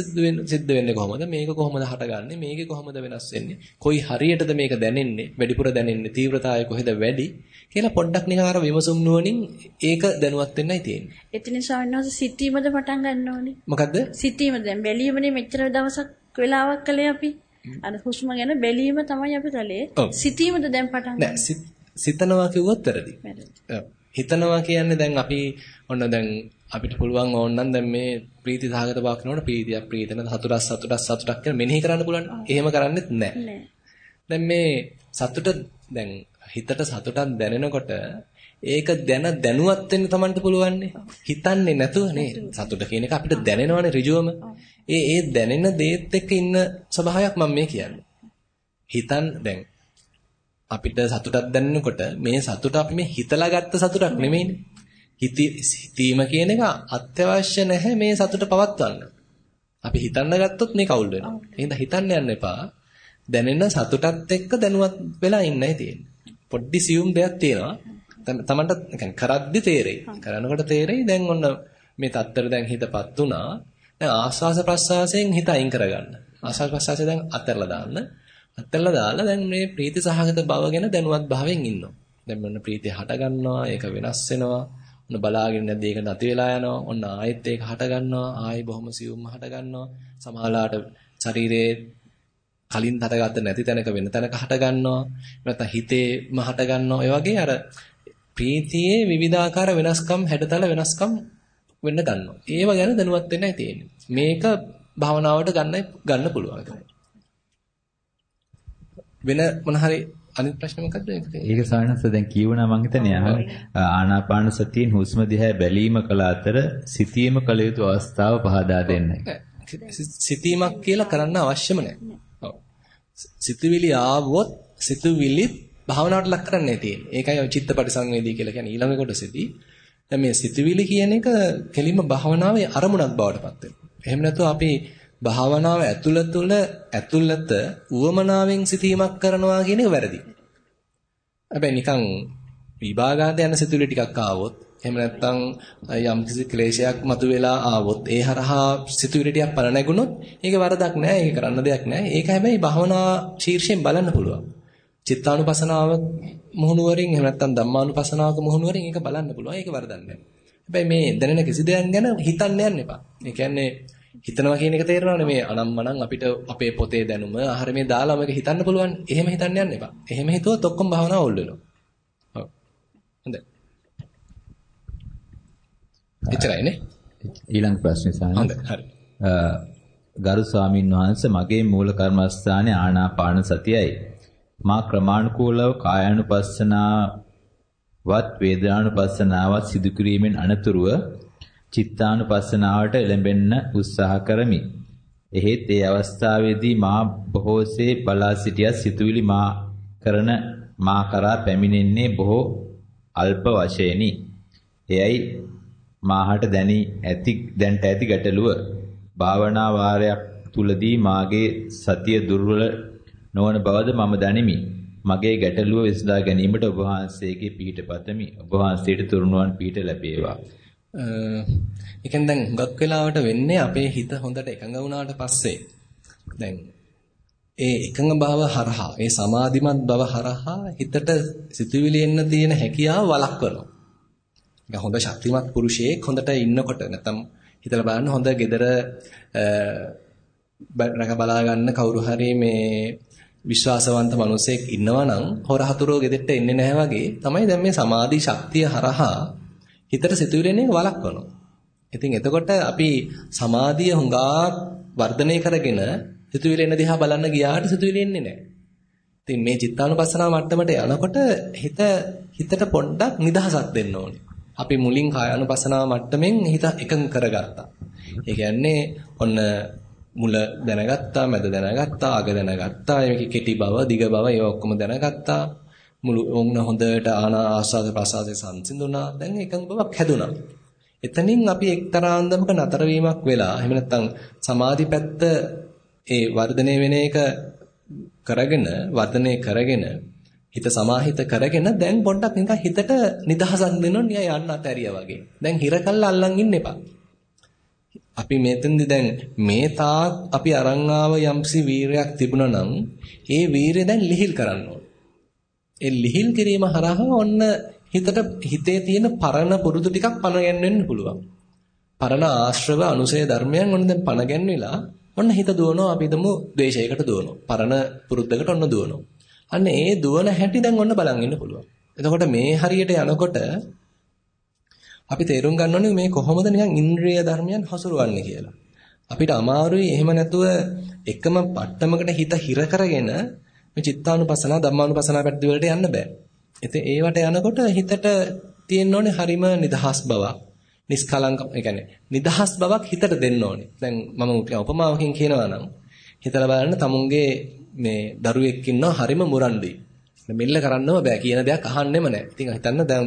සිද්ධ වෙන්නේ කොහොමද? මේක කොහොමද හටගන්නේ? මේකේ කොහොමද වෙනස් වෙන්නේ? කොයි හරියටද මේක දැනෙන්නේ? වැඩිපුර දැනෙන්නේ? තීව්‍රතාවය කොහෙද වැඩි? කියලා පොඩ්ඩක් නිකන් අර විමසුම් නුවණින් ඒක දැනුවත් වෙන්නයි තියෙන්නේ. එතන ස්වාමීන් සිටීමද පටන් ගන්න ඕනේ. මොකද්ද? සිටීම දැන් බැලීමනේ මෙච්චර දවසක් වෙලාවක් කළේ අපි. අර හුස්ම ගැන බැලීම තමයි අපි කළේ. සිටීමද දැන් පටන් ගන්න. සිතනවා කිව්වොත් වැරදි. හිතනවා කියන්නේ දැන් අපි ඔන්න දැන් අපිට පුළුවන් ඕනනම් දැන් මේ ප්‍රීති සහගත බවක් කරනකොට ප්‍රීතියක් ප්‍රීතන සතුටක් සතුටක් සතුටක් කියලා මෙනෙහි කරන්න පුළුවන්. එහෙම කරන්නෙත් නැහැ. දැන් මේ සතුට දැන් හිතට සතුටක් දැනෙනකොට ඒක දැන දැනුවත් වෙන්න Tamanට පුළුවන්නේ. හිතන්නේ නැතුව නේද? සතුට කියන එක අපිට දැනෙනවනේ ඍජුවම. ඒ ඒ දැනෙන දේත් එක්ක ඉන්න ස්වභාවයක් මම මේ කියන්නේ. හිතන් දැන් අපිට සතුටක් දැනෙනකොට මේ සතුට අපි මේ හිතලා ගත්ත සතුටක් නෙමෙයිනේ. හිතීම කියන එක අත්‍යවශ්‍ය නැහැ මේ සතුට පවත්වන්න. අපි හිතන්න ගත්තොත් මේ කවුල් වෙනවා. එහෙනම් හිතන්න යන්න එපා. දැනෙන සතුටත් එක්ක දැනුවත් වෙලා ඉන්නයි තියෙන්නේ. පොඩ්ඩි සියුම් දෙයක් තියෙනවා. තමන්ට يعني කරද්දි තේරෙයි. කරනකොට තේරෙයි දැන් ඔන්න මේ තත්තර දැන් හිතපත් උනා. දැන් ආස්වාස ප්‍රස්වාසයෙන් හිත අයින් කරගන්න. ආස්වාස ප්‍රස්වාසය දැන් අත්හැරලා දාන්න. අත්හැරලා දාලා දැන් මේ ප්‍රීති සහගත බව ගැන දැනුවත් භාවයෙන් ඉන්නවා. දැන් මොන ප්‍රීතිය හට ගන්නවා, ඒක වෙනස් වෙනවා. ඔන්න බලාගෙන නැද්ද ඒක නැති වෙලා යනවා. ඔන්න ආයෙත් ඒක හට ගන්නවා. ආයෙ බොහොම සියුම්ම හට ගන්නවා. සමහරලාට ශරීරයේ කලින් හටගත්ත නැති තැනක වෙන තැනක හට ගන්නවා. නැත්නම් හිතේම හට ගන්නවා. ඒ වගේ අර ප්‍රීතියේ විවිධාකාර වෙනස්කම් හැඩතල වෙනස්කම් වෙන්න ගන්නවා. ඒව ගැන දැනුවත් වෙන්නයි තියෙන්නේ. මේක භාවනාවට ගන්න ගන්න පුළුවන් වෙන මොන හරි අනිත් ප්‍රශ්නේ මොකද්ද? ඒක සානස දැන් කියවනා මං හිතන්නේ ආනාපාන සතියෙන් හුස්ම දිහා බැලීම කල අතර සිතීම කල යුතු අවස්ථාව පහදා දෙන්න. සිතීමක් කියලා කරන්න අවශ්‍යම නැහැ. ඔව්. සිතුවිලි ආවොත් සිතුවිලි භාවනාවට ලක් කරන්නයි තියෙන්නේ. ඒකයි චිත්තපටි සංවේදී කියලා කියන්නේ ඊළඟ කොටසේදී. දැන් මේ සිතුවිලි කියන එක කෙලින්ම භාවනාවේ අරමුණක් බවට පත් වෙනවා. එහෙම නැත්නම් අපි භාවනාව ඇතුළත තුළ ඇතුළත උවමනාවෙන් සිතීමක් කරනවා කියන එක වැරදි. හැබැයි නිකන් විභාගාත යන සිතුවිලි ටිකක් ආවොත් එහෙම නැත්නම් යම් කිසි ක්ලේශයක් මතුවෙලා ආවොත් ඒ හරහා සිතුවිලි ටිකක් පල නැගුණොත් ඒක වරදක් නෑ ඒක කරන්න දෙයක් නෑ. ඒක හැබැයි භවනා ශීර්ෂයෙන් බලන්න පුළුවන්. චිත්තානුපසනාව මොහුනුවරින් එහෙම නැත්නම් ධම්මානුපසනාවක මොහුනුවරින් ඒක බලන්න පුළුවන්. ඒක වරදක් නෑ. හැබැයි මේ දැනෙන කිසි දෙයක් ගැන හිතන්න යන්න එපා. ඒ කියන්නේ හිතනවා කියන එක තේරෙනවනේ මේ අනම්මනම් අපිට අපේ පොතේ දැනුම ආහාර මේ දාලා මේක හිතන්න පුළුවන් එහෙම හිතන්න යන්න එපා එහෙම හිතුවොත් ඔක්කොම භවනා ඕල් වෙනවා ඔව් හොඳයි එච්චරයිනේ. ඊළඟ ප්‍රශ්නේ සාහන. හොඳයි හරි. ගරු ස්වාමින් වහන්සේ මගේ මූල කර්මස්ථානයේ ආනාපාන සතියයි. මා ක්‍රමානුකූලව කායානුපස්සනාවත් වේදනානුපස්සනාවත් සිදු කිරීමෙන් අනතුරුව චිත්තානුපස්සනාවට එළඹෙන්න උත්සාහ කරමි. එහෙත් ඒ අවස්ථාවේදී මා බොහෝසේ බලා සිටියත් සිතුවිලි මා කරන මා කරා පැමිණෙන්නේ බොහෝ අල්ප වශයෙනි. එයයි මාහට දැනි ඇති දැන්ට ඇති ගැටලුව භාවනා වාරයක් තුලදී මාගේ සතිය දුර්වල නොවන බවද මම දනිමි. මගේ ගැටලුව විසඳා ගැනීමට ඔබ වහන්සේගේ පිහිට පතමි. ඔබ වහන්සේට තුරුණුවන් පිහිට ලැබේවා. ඒ කියන්නේ දැන් හුඟක් වෙලාවට වෙන්නේ අපේ හිත හොඳට එකඟ වුණාට පස්සේ දැන් ඒ එකඟ බව හරහා ඒ සමාධිමත් බව හරහා හිතට සිතුවිලි එන්න තියෙන හැකියාව වළක්වනවා. නිකන් හොඳ ශක්තිමත් පුරුෂයෙක් හොඳට ඉන්නකොට නැත්තම් හිතලා බලන්න හොඳ gedara රක බලා ගන්න කවුරු හරි මේ විශ්වාසවන්ත මිනිසෙක් ඉන්නවා නම් හොරහතුරෝ ගෙදෙට්ට එන්නේ නැහැ වගේ තමයි දැන් මේ සමාධි ශක්තිය හරහා හිතට සිතුවිලෙන්නේ වළක්වනවා. ඉතින් එතකොට අපි සමාධිය හුඟා වර්ධනය කරගෙන සිතුවිලි එන දිහා බලන්න ගියාට සිතුවිලි එන්නේ නැහැ. ඉතින් මේ චිත්තානුපස්සනාව මට්ටමට යනකොට හිත හිතට පොඩ්ඩක් නිදහසක් දෙන්න ඕනේ. අපි මුලින් කායानुපසනාව මට්ටමින් හිත එකඟ කරගත්තා. ඒ කියන්නේ ඔන්න මුල දැනගත්තා, මැද දැනගත්තා, අග දැනගත්තා, මේකේ කෙටි බව, දිග බව ඒවා ඔක්කොම දැනගත්තා. මුළු ඕන හොඳට ආනා ආස්වාද ප්‍රසආසයේ සංසිඳුණා. දැන් එකඟ බවක් හැදුනා. එතනින් අපි එක්තරා අන්දමක නතර වීමක් වෙලා එහෙම නැත්නම් සමාධි පැත්ත ඒ වර්ධනය වෙන එක කරගෙන වර්ධනය කරගෙන හිත සමාහිත කරගෙන දැන් පොඩ්ඩක් නිකන් හිතට නිදහසක් දෙනවා නිය යන්න අතෑරියා වගේ. දැන් හිර කල්ලා අල්ලන් ඉන්න එපා. අපි මෙතෙන්දි දැන් මේ තාක් අපි අරන් ආව යම්සි වීරයක් තිබුණා නම් ඒ වීරය දැන් ලිහිල් කරන්න ඕන. ඒ ලිහිල් කිරීම හරහා ඔන්න හිතට හිතේ තියෙන පරණ පුරුදු ටිකක් පණ ගැන්වෙන්න පුළුවන්. පරණ ආශ්‍රව අනුසය ධර්මයන් ඔන්න දැන් පණ ගැන්විලා ඔන්න හිත දුවනවා අපි හිතමු ද්වේෂයකට දුවනවා. පරණ පුරුද්දකට ඔන්න දුවනවා. අන්න ඒ දුවන හැටි දැන් ඔන්න බලන් ඉන්න පුළුවන්. එතකොට මේ හරියට යනකොට අපි තේරුම් ගන්න ඕනේ මේ කොහොමද නිකන් ඉන්ද්‍රිය ධර්මයන් හසුරවන්නේ කියලා. අපිට අමාරුයි එහෙම නැතුව එකම පට්ටමකට හිත හිර කරගෙන මේ චිත්තානුපසනාව ධම්මානුපසනාව පැත්තට වලට යන්න බෑ. ඉතින් ඒවට යනකොට හිතට තියෙන්න ඕනේ හරිම නිදහස් බවක්. නිස්කලංක ඒ කියන්නේ නිදහස් බවක් හිතට දෙන්න ඕනේ. දැන් මම උපමාවකින් කියනවා නම් හිතලා බලන්න තමුන්ගේ මේ දරුවෙක් ඉන්නවා හරිම මුරණ්ඩුයි. මෙල්ල කරන්නම බෑ කියන දෙයක් අහන්නෙම නැහැ. ඉතින් හිතන්න දැන්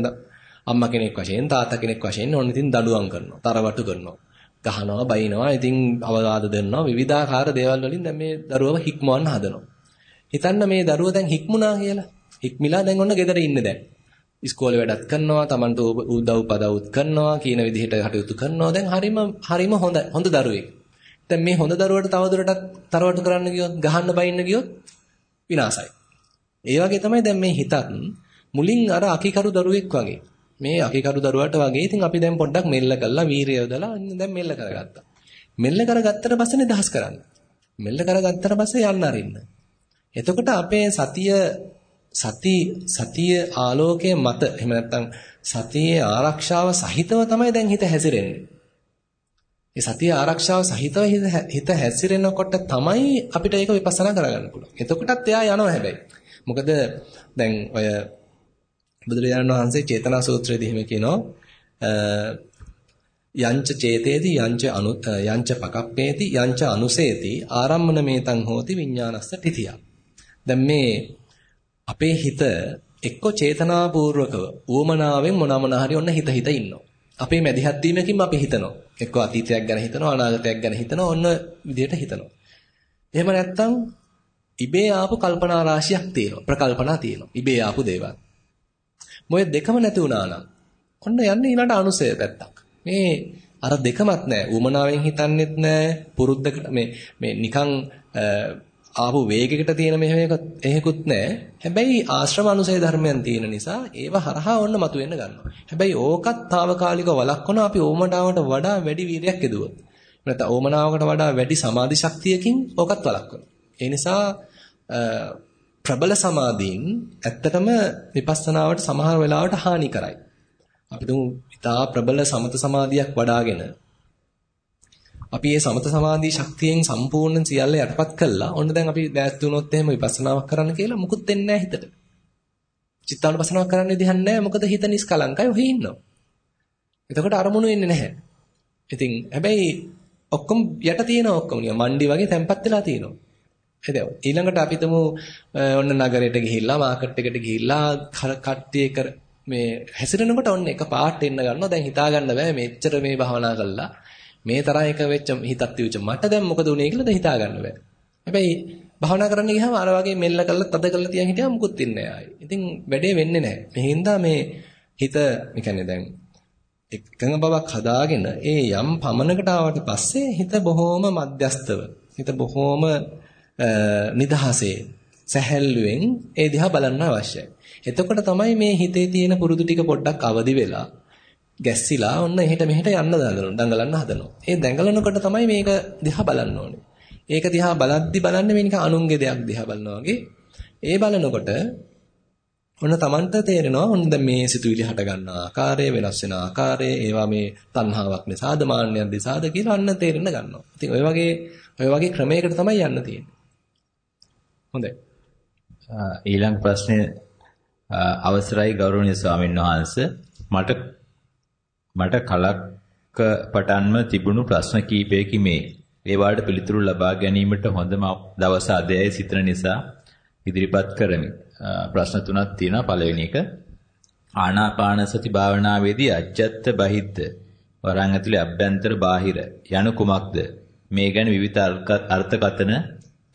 අම්මා කෙනෙක් වශයෙන් තාත්තා කෙනෙක් වශයෙන් ඕන ඉතින් දඩුවම් කරනවා. තරවටු කරනවා. ගහනවා, බයිනවා, ඉතින් අවවාද දෙනවා. විවිධාකාර දේවල් වලින් දැන් මේ දරුවව හික්මවන්න හදනවා. හිතන්න මේ දරුවා දැන් හික්මුණා කියලා. හික්මිලා දැන් ඔන්න ගෙදර ඉන්නේ දැන්. ඉස්කෝලේ වැඩත් කරනවා, Tamanට උදව් පදවුත් කරනවා, කියන විදිහට කටයුතු කරනවා. දැන් හරිම හරිම හොඳ හොඳ දරුවෙක්. දැන් මේ හොඳ දරුවට තවදුරටත් තරවටු කරන්න ගියොත් ගහන්න බයින්න ගියොත් විනාසයි. ඒ වගේ තමයි දැන් මේ හිතත් මුලින් අර අකිකරු දරුවෙක් වගේ. මේ අකිකරු දරුවට වගේ ඉතින් අපි දැන් පොඩ්ඩක් මෙල්ල කළා වීරිය යොදලා දැන් මෙල්ල කරගත්තා. මෙල්ල කරගත්තට පස්සේ නිදහස් කරන්න. මෙල්ල කරගත්තට පස්සේ යන්න අරින්න. එතකොට අපේ සතිය සති සතිය ආලෝකයේ මත එහෙම නැත්නම් සතියේ ආරක්ෂාව සහිතව තමයි දැන් හිත හැසිරෙන්නේ. ඒ සතිය ආරක්ෂාව සහිතව හිත හැසිරෙනකොට තමයි අපිට ඒක විපස්සනා කරගන්න පුළුවන්. එතකොටත් එයා යනවා හැබැයි. මොකද දැන් ඔය බුදුරජාණන් වහන්සේ චේතනා සූත්‍රයේදී එහෙම කියනවා යංච චේතේති යංච අනු යංච පකප්පේති යංච අනුසේති ආරම්මන මේතං හෝති විඥානස්ස තිතිය. දැන් මේ අපේ හිත එක්ක චේතනාපූර්වකව ඌමනාවෙන් මොනමන හරි ඔන්න හිත හිත ඉන්නවා. අපේ මැදිහත් වීමකින් අපි හිතනවා. එක්ක අතීතයක් ගැන හිතනවා අනාගතයක් ගැන හිතනවා ඔන්න විදියට හිතනවා. එහෙම නැත්නම් ඉබේ ආපු කල්පනා රාශියක් තියෙනවා. ප්‍රකල්පනා තියෙනවා. ඉබේ ආපු දේවල්. මොය දෙකම නැති වුණා නම් ඔන්න යන්නේ ඊළඟ අනුසය පැත්තක්. මේ අර දෙකමත් නැහැ. උමනාවෙන් හිතන්නෙත් නැහැ. පුරුද්දකට මේ මේ නිකන් ආපු වේගයකට තියෙන මෙහෙම එහෙකුත් නැහැ. හැබැයි ආශ්‍රම අනුසය ධර්මයන් තියෙන නිසා ඒව හරහා ඔන්න මතුවෙන්න ගන්නවා. හැබැයි ඕකත් తాවකාලිකව වළක්වන අපි ඕමනාවට වඩා වැඩි වීර්යයක් යදුවොත්. නැත්නම් ඕමනාවකට වඩා වැඩි සමාධි ශක්තියකින් ඕකත් වළක්වනවා. ඒ නිසා ප්‍රබල සමාධීන් ඇත්තටම විපස්සනාවට සමහර වෙලාවට හානි කරයි. අපි තුමු ඉතා ප්‍රබල සමත සමාධියක් වඩාගෙන අපි මේ සමත සමාධි ශක්තියෙන් සම්පූර්ණ සියල්ල යටපත් කළා. ඔන්න දැන් අපි දැස් දුනොත් එහෙම විපස්සනාවක් කරන්න කියලා මුකුත් දෙන්නේ නැහැ හිතට. චිත්තානුපස්සනාවක් කරන්න විදිහක් නැහැ. මොකද හිත නිස්කලංකයි ඔහි ඉන්නවා. එතකොට අරමුණු වෙන්නේ නැහැ. ඉතින් හැබැයි ඔක්කොම යට තියෙනවා ඔක්කොම නිකන් මණ්ඩි වගේ තැම්පත් වෙලා තියෙනවා. හරිද? ඊළඟට අපි තමු ඔන්න නගරයට ගිහිල්ලා මාකට් එකට ගිහිල්ලා කට්ටිය කර මේ හැසිරෙනකොට ඔන්න එක පාට එන්න ගන්නවා. දැන් හිතා ගන්න බෑ මෙච්චර මේ භවනා කළා. මේ තරම් එක වෙච්ච හිතක් තියුච්ච මට දැන් මොකද උනේ කියලා දැන් හිතා ගන්න බෑ. හැබැයි භවනා කරන්න ගියාම අර වගේ මෙල්ල කරලා තද කරලා තියන් හිටියාම මුකුත් ඉන්නේ නැහැ. ඉතින් වැඩේ වෙන්නේ නැහැ. මේ හින්දා මේ හිත මේ කියන්නේ දැන් එකඟ බවක් හදාගෙන ඒ යම් පමනකට ආවට පස්සේ හිත බොහොම මධ්‍යස්තව හිත බොහොම නිදහසේ සැහැල්ලුවෙන් ඒ දිහා බලන්න අවශ්‍යයි. එතකොට තමයි මේ හිතේ තියෙන පුරුදු ටික පොඩ්ඩක් අවදි වෙලා ගැස්සිලා ඔන්න එහෙට මෙහෙට යන්න දඟලන්න හදනවා. ඒ දඟලනකොට තමයි මේක දිහා බලන්න ඕනේ. ඒක දිහා බලද්දි බලන්නේ මේ නිකන් අනුන්ගේ දෙයක් දිහා බලනවා වගේ. ඒ බලනකොට ඔන්න Tamanට තේරෙනවා ඔන්න දැන් මේ සිතුවිලි හට ගන්න ආකාරය වෙනස් වෙන ආකාරය ඒවා මේ තණ්හාවක් නිසාද මාන්නයක් නිසාද කියලා අන්න තේරෙන්න ගන්නවා. ඉතින් ඔය වගේ ඔය වගේ ක්‍රමයකට තමයි යන්න තියෙන්නේ. හොඳයි. ඊළඟ ප්‍රශ්නේ අවසරයි ගෞරවනීය ස්වාමීන් වහන්සේ මට මට කලක පටන්ම තිබුණු ප්‍රශ්න කීපයකි මේ. ඒවාට පිළිතුරු ලබා ගැනීමට හොඳම දවස අදයයි සිතන නිසා ඉදිරිපත් කරමි. ප්‍රශ්න තුනක් තියෙනවා. පළවෙනි එක ආනාපාන සති භාවනාවේදී අජ්ජත් බහිද්ද වරන් ඇතුලේ අභ්‍යන්තර බාහිර යන කුමක්ද? මේ ගැන විවිධ අර්ථකතන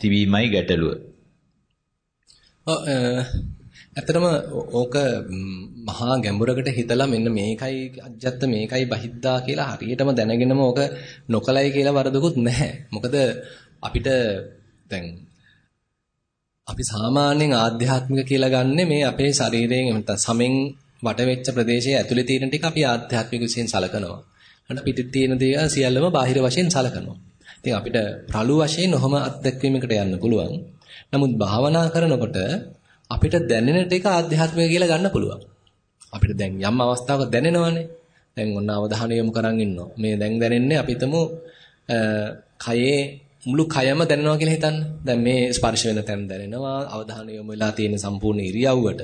තිබීමයි ගැටලුව. ඇත්තටම ඕක මහා ගැඹුරකට හිතලා මෙන්න මේකයි අජත්ත මේකයි බහිද්දා කියලා හරියටම දැනගෙනම ඕක නොකලයි කියලා වරදකුත් නැහැ. මොකද අපිට දැන් අපි සාමාන්‍යයෙන් ආධ්‍යාත්මික කියලා ගන්නෙ මේ අපේ ශරීරයෙන් නැත්නම් සමෙන් වටවෙච්ච ප්‍රදේශයේ ඇතුලේ තියෙන ටික අපි ආධ්‍යාත්මික විශ්යෙන් සලකනවා. අන්න පිටින් තියෙන දේ සියල්ලම බාහිර වශයෙන් සලකනවා. ඉතින් අපිට ප්‍රලු වශයෙන් ඔහම අත්දැකීමකට යන්න පුළුවන්. නමුත් භාවනා කරනකොට අපිට දැනෙන ටික ආධ්‍යාත්මික කියලා ගන්න පුළුවන්. අපිට දැන් යම් අවස්ථාවක දැනෙනවනේ. දැන් ඔන්න අවධානය යොමු කරන් ඉන්නවා. මේ දැන් දැනෙන්නේ අපිටම කයේ මුළු කයම දැනෙනවා කියලා හිතන්න. දැන් මේ ස්පර්ශ වෙන තැන දැනෙනවා. අවධානය යොමු වෙලා තියෙන සම්පූර්ණ ඉරියව්වට.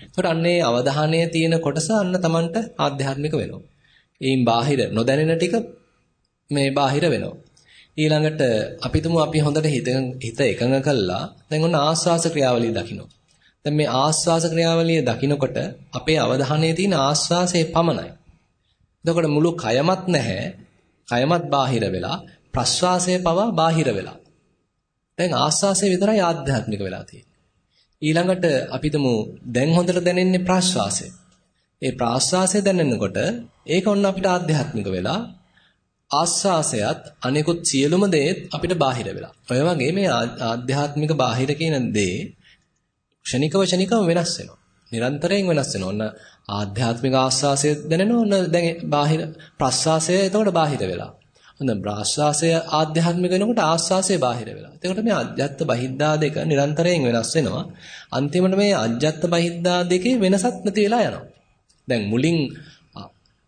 ඒකට අන්නේ අවධානයේ තියෙන කොටස අන්න Tamanට ආධ්‍යාත්මික වෙනවා. ඒයින් බාහිර නොදැනෙන ටික මේ බාහිර වෙනවා. ඊළඟට අපි තුමු අපි හොඳට හිත එකඟ කළා. දැන් ඔන්න ආස්වාස ක්‍රියාවලිය දකින්න. දැන් මේ ආස්වාස ක්‍රියාවලිය දකින්නකොට අපේ අවධානයේ තියෙන ආස්වාසයේ පමණයි. එතකොට මුළු කයමත් නැහැ. කයමත් බාහිර වෙලා ප්‍රස්වාසය පවා බාහිර වෙලා. දැන් ආස්වාසය විතරයි ආධ්‍යාත්මික වෙලා තියෙන්නේ. ඊළඟට අපිටම දැන් හොඳට දැනෙන්නේ ප්‍රස්වාසය. ඒ ප්‍රාස්වාසය දැනෙනකොට ඒක ඔන්න අපිට ආධ්‍යාත්මික වෙලා ආස්වාසයත් අනිකුත් සියලුම දේත් අපිට බාහිර වෙලා. ඔය වගේ මේ ආධ්‍යාත්මික බාහිර කියන දේ ක්ෂණිකව ක්ෂණිකව වෙනස් වෙනවා. නිරන්තරයෙන් වෙනස් වෙනවා. ඔන්න ආධ්‍යාත්මික ආස්වාසය දැනෙනවා. ඔන්න දැන් බාහිර ප්‍රස්වාසය එතකොට බාහිර වෙලා. ඔන්න ප්‍රාශ්වාසය ආධ්‍යාත්මික වෙනකොට ආස්වාසය බාහිර වෙලා. එතකොට මේ අජ්ජත් බහිද්දා දෙක නිරන්තරයෙන් වෙනස් වෙනවා. අන්තිමට මේ අජ්ජත් බහිද්දා දෙකේ වෙනසක් නැති වෙලා යනවා. දැන් මුලින්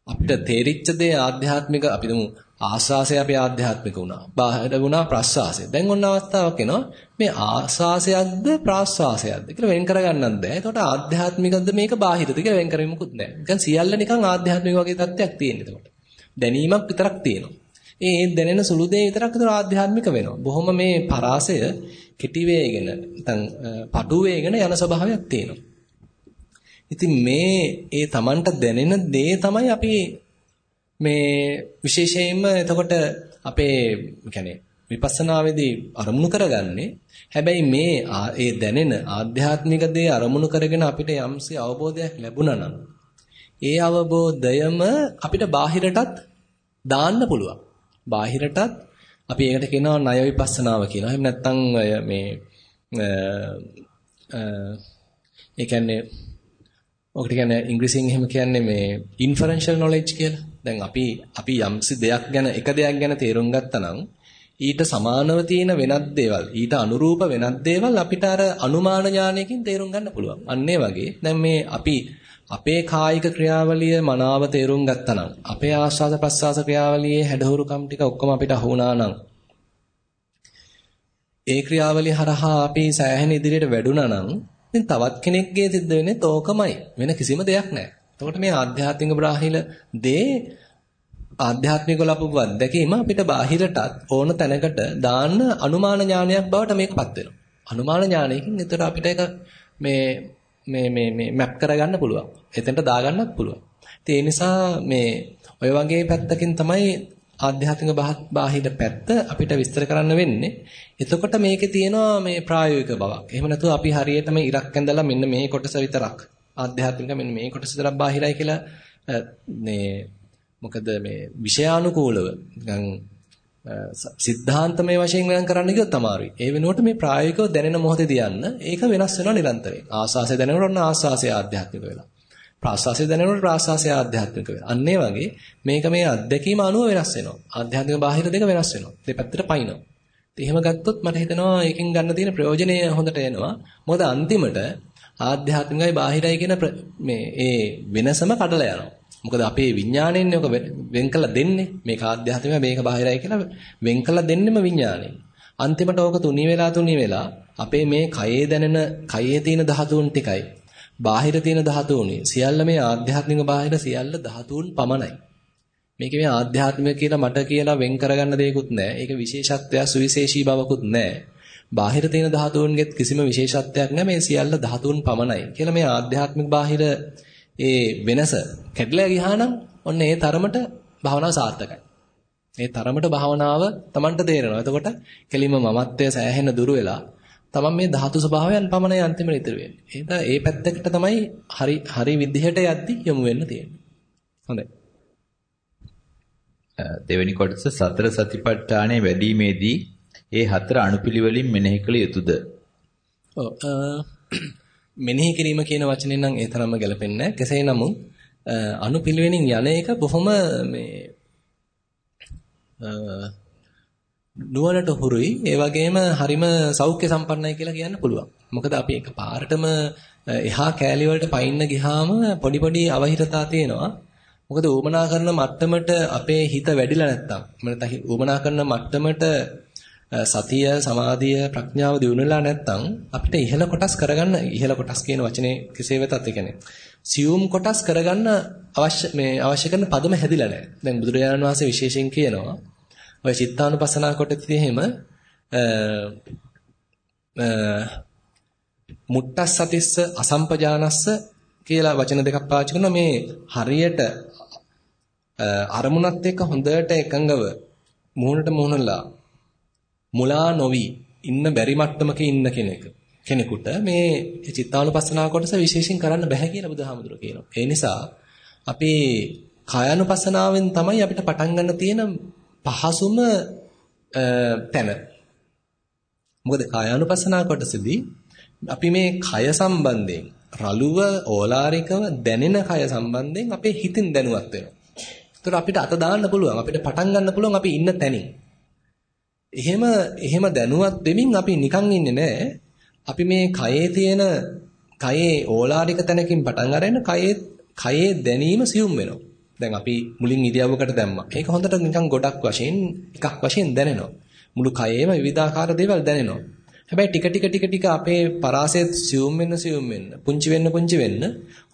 අපිට තේරිච්ච දේ ආධ්‍යාත්මික අපිටම ආස්වාසය අපි ආධ්‍යාත්මික වුණා. බාහිර වුණා ප්‍රස්වාසය. දැන් ඔන්න අවස්ථාවක් එනවා මේ ආස්වාසයක්ද ප්‍රාස්වාසයක්ද කියලා වෙන් කරගන්නත් බෑ. එතකොට ආධ්‍යාත්මිකද මේක බාහිරද කියලා වෙන් කරෙමුකුත් නෑ. නිකන් සියල්ල නිකන් ආධ්‍යාත්මික වගේ තත්ත්වයක් තියෙන එතකොට. දැනීමක් විතරක් තියෙනවා. ඒ දැනෙන සුළු දේ විතරක් ඒතර ආධ්‍යාත්මික වෙනවා. බොහොම මේ පරාසය කෙටි වේගෙන නැත්නම් පටු වේගෙන යන ස්වභාවයක් තියෙනවා. ඉතින් මේ ඒ Tamanට දැනෙන දේ තමයි අපි මේ විශේෂයෙන්ම එතකොට අපේ කියන්නේ විපස්සනාවේදී අරමුණු කරගන්නේ හැබැයි මේ ඒ දැනෙන ආධ්‍යාත්මික දේ අරමුණු කරගෙන අපිට යම්සි අවබෝධයක් ලැබුණා නම් ඒ අවබෝධයම අපිට බාහිරටත් දාන්න පුළුවන්. බාහිරටත් අපි ඒකට කියනවා ණය විපස්සනාව කියලා. එහෙම නැත්නම් මේ ඒ කියන්නේ ඔකට කියන්නේ ඉංග්‍රීසියෙන් එහෙම කියන්නේ මේ inferential knowledge කියලා. දැන් අපි අපි යම්සි දෙයක් ගැන එක දෙයක් ගැන තේරුම් ගත්තා නම් ඊට සමානව තියෙන වෙනත් දේවල් ඊට අනුරූප වෙනත් දේවල් අපිට අර අනුමාන ඥානයකින් තේරුම් ගන්න පුළුවන්. අන්න වගේ දැන් මේ අපි අපේ කායික ක්‍රියාවලිය මනාව තේරුම් ගත්තා නම් අපේ ආස්වාද ප්‍රස්වාස ක්‍රියාවලියේ හැඩහුරුකම් ටික ඔක්කොම අපිට අහු වුණා නම් ඒ ක්‍රියාවලිය හරහා අපි සෑහෙන ඉදිරියට වැඩුණා නම් ඉතින් තවත් කෙනෙක්ගේ සිද්ධ වෙන්නේ තෝකමයි වෙන කිසිම දෙයක් නැහැ. එතකොට මේ ආධ්‍යාත්මික බ්‍රාහිල දේ ආධ්‍යාත්මික ලැබුව අත්දැකීම අපිට බාහිරටත් ඕන තැනකට දාන්න අනුමාන ඥානයක් බවට මේකපත් වෙනවා. අනුමාන ඥානයකින් විතර අපිට ඒක මේ මේ මේ මේ මැප් කරගන්න පුළුවන්. එතෙන්ට දාගන්නත් පුළුවන්. ඒ නිසා මේ ඔය වගේ පැත්තකින් තමයි ආධ්‍යාත්මික බාහිර පැත්ත අපිට විස්තර කරන්න වෙන්නේ. එතකොට මේකේ තියෙනවා මේ ප්‍රායෝගික බවක්. එහෙම නැතුව අපි හරියටම ඉරක් ඇඳලා මෙන්න මේ කොටස විතරක් ආධ්‍යාත්මික මෙන්න මේ කොටස විතරක් බාහිරයි කියලා මේ මොකද මේ විෂයානුකූලව නිකන් සිද්ධාන්තමය වශයෙන් වෙනස් කරන්න ගියොත් අමාරුයි. ඒ වෙනුවට මේ ප්‍රායෝගිකව දැනෙන මොහොතේදී යන්න ඒක වෙනස් වෙනවා නිරන්තරයෙන්. ආස්වාසය දැනෙනකොට ඔන්න ආස්වාසය ආධ්‍යාත්මික වෙලා. ප්‍රාස්වාසය දැනෙනකොට ප්‍රාස්වාසය ආධ්‍යාත්මික වෙලා. අන්න ඒ වගේ මේක මේ අත්දැකීම අනුව වෙනස් වෙනවා. ආධ්‍යාත්මික බාහිර දෙක වෙනස් වෙනවා. දෙපැත්තට පයින්නවා. ඉතින් එහෙම ගත්තොත් මට හිතෙනවා ඒකෙන් ගන්න තියෙන ප්‍රයෝජනය හොඳට එනවා. මොකද අන්තිමට ආධ්‍යාත්මිකයි බාහිරයි කියන මේ ඒ වෙනසම කඩලා යනවා. මොකද අපේ විඥාණයෙන් ඔක වෙන් කළා දෙන්නේ. මේක ආධ්‍යාත්මිකයි මේක බාහිරයි කියලා වෙන් කළා දෙන්නෙම විඥාණයෙන්. අන්තිමට ඕක තුනී වෙලා තුනී වෙලා අපේ මේ කයේ දැනෙන කයේ තියෙන ධාතුන් ටිකයි බාහිර තියෙන ධාතුන්යි සියල්ල මේ ආධ්‍යාත්මික බාහිර සියල්ල ධාතුන් පමණයි. මේක මේ ආධ්‍යාත්මික කියලා මට කියලා වෙන් කරගන්න දෙයක්වත් නැහැ. ඒක විශේෂත්වයක් සුවිශේෂී බවකුත් නැහැ. බාහිර තියෙන ධාතුන්ගෙත් කිසිම විශේෂත්වයක් නැහැ. මේ සියල්ල ධාතුන් පමණයි. කියලා මේ ආධ්‍යාත්මික බාහිර ඒ වෙනස කැඩලා ගියා නම් ඔන්න ඒ තරමට භාවනාව සාර්ථකයි. ඒ තරමට භාවනාව Tamanට තේරෙනවා. එතකොට කෙලින්ම මමත්වය සෑහෙන දුර වෙලා තමන් මේ ධාතු ස්වභාවයන් පමණයි අන්තිමට ඉතුරු වෙන්නේ. එහෙනම් ඒ පැත්තකට තමයි හරි හරි විදිහට යද්දි යමු වෙන්න තියෙන්නේ. හොඳයි. දෙවෙනි කොටස සතර සතිපට්ඨානයේ වැඩිීමේදී ඒ හතර අනුපිළිවෙලින් මෙනෙහි කළ යුතුයද? ඔව් මෙනෙහි කිරීම කියන වචනේ නම් ඒ තරම්ම ගැලපෙන්නේ නැහැ. කෙසේ නමුත් අනුපිළිවෙලින් යන එක බොහොම මේ නුවණට හුරුයි ඒ වගේම හරිම සෞඛ්‍ය සම්පන්නයි කියලා කියන්න පුළුවන්. මොකද අපි එක පාරටම එහා කෑලි වලට පයින්න ගියාම පොඩි පොඩි අවහිරතා තියෙනවා. මොකද ඌමනා කරන මට්ටමට අපේ හිත වැඩිලා නැත්තම් නැත්නම් ඌමනා කරන මට්ටමට සතිය සමාධිය ප්‍රඥාව දියුණුලා නැත්තම් අපිට ඉහළ කොටස් කරගන්න ඉහළ කොටස් කියන වචනේ කෙසේ වෙතත් ඒ කියන්නේ සියුම් කොටස් කරගන්න අවශ්‍ය මේ අවශ්‍ය කරන පදම හැදිලා නැහැ. දැන් බුදුරජාණන් වහන්සේ විශේෂයෙන් කියනවා ඔය චිත්තානුපස්සනා කොටසදී එහෙම මුට්ටස් සතිස්ස අසම්පජානස්ස කියලා වචන දෙකක් පාවිච්චි කරනවා මේ හරියට අරමුණත් එක්ක හොඳට එකඟව මුහුණට මුහුණලා මුලා නොවි ඉන්න බැරි මට්ටමක ඉන්න කෙනෙක් කෙනෙකුට මේ චිත්තානුපස්සනා කොටස විශේෂයෙන් කරන්න බෑ කියලා බුදුහාමුදුරුවෝ කියනවා. ඒ නිසා අපි කායानुපස්සනාවෙන් තමයි අපිට පටන් ගන්න තියෙන පහසුම තැන. මොකද කායානුපස්සනා කොටසදී අපි මේ කය සම්බන්ධයෙන් රළුව ඕලාරිකව දැනෙන කය සම්බන්ධයෙන් අපේ හිතින් දැනුවත් වෙනවා. ඒතර අපිට අත දාන්න පුළුවන් අපිට පටන් ගන්න පුළුවන් අපි ඉන්න තැනින්. එහෙම එහෙම දැනුවත් වෙමින් අපි නිකන් ඉන්නේ නැහැ. අපි මේ කයේ තියෙන කයේ ඕලාරික තැනකින් පටන් අරගෙන කයේ කයේ දැනීම සියුම් වෙනවා. දැන් අපි මුලින් ඉරියව්වකට දැම්මා. ඒක හොඳට නිකන් ගොඩක් වශයෙන් එකක් වශයෙන් දැනෙනවා. මුළු කයෙම විවිධාකාර දේවල් දැනෙනවා. හැබැයි ටික ටික ටික ටික අපේ පරාසය සියුම් වෙන්න සියුම් වෙන්න පුංචි වෙන්න පුංචි වෙන්න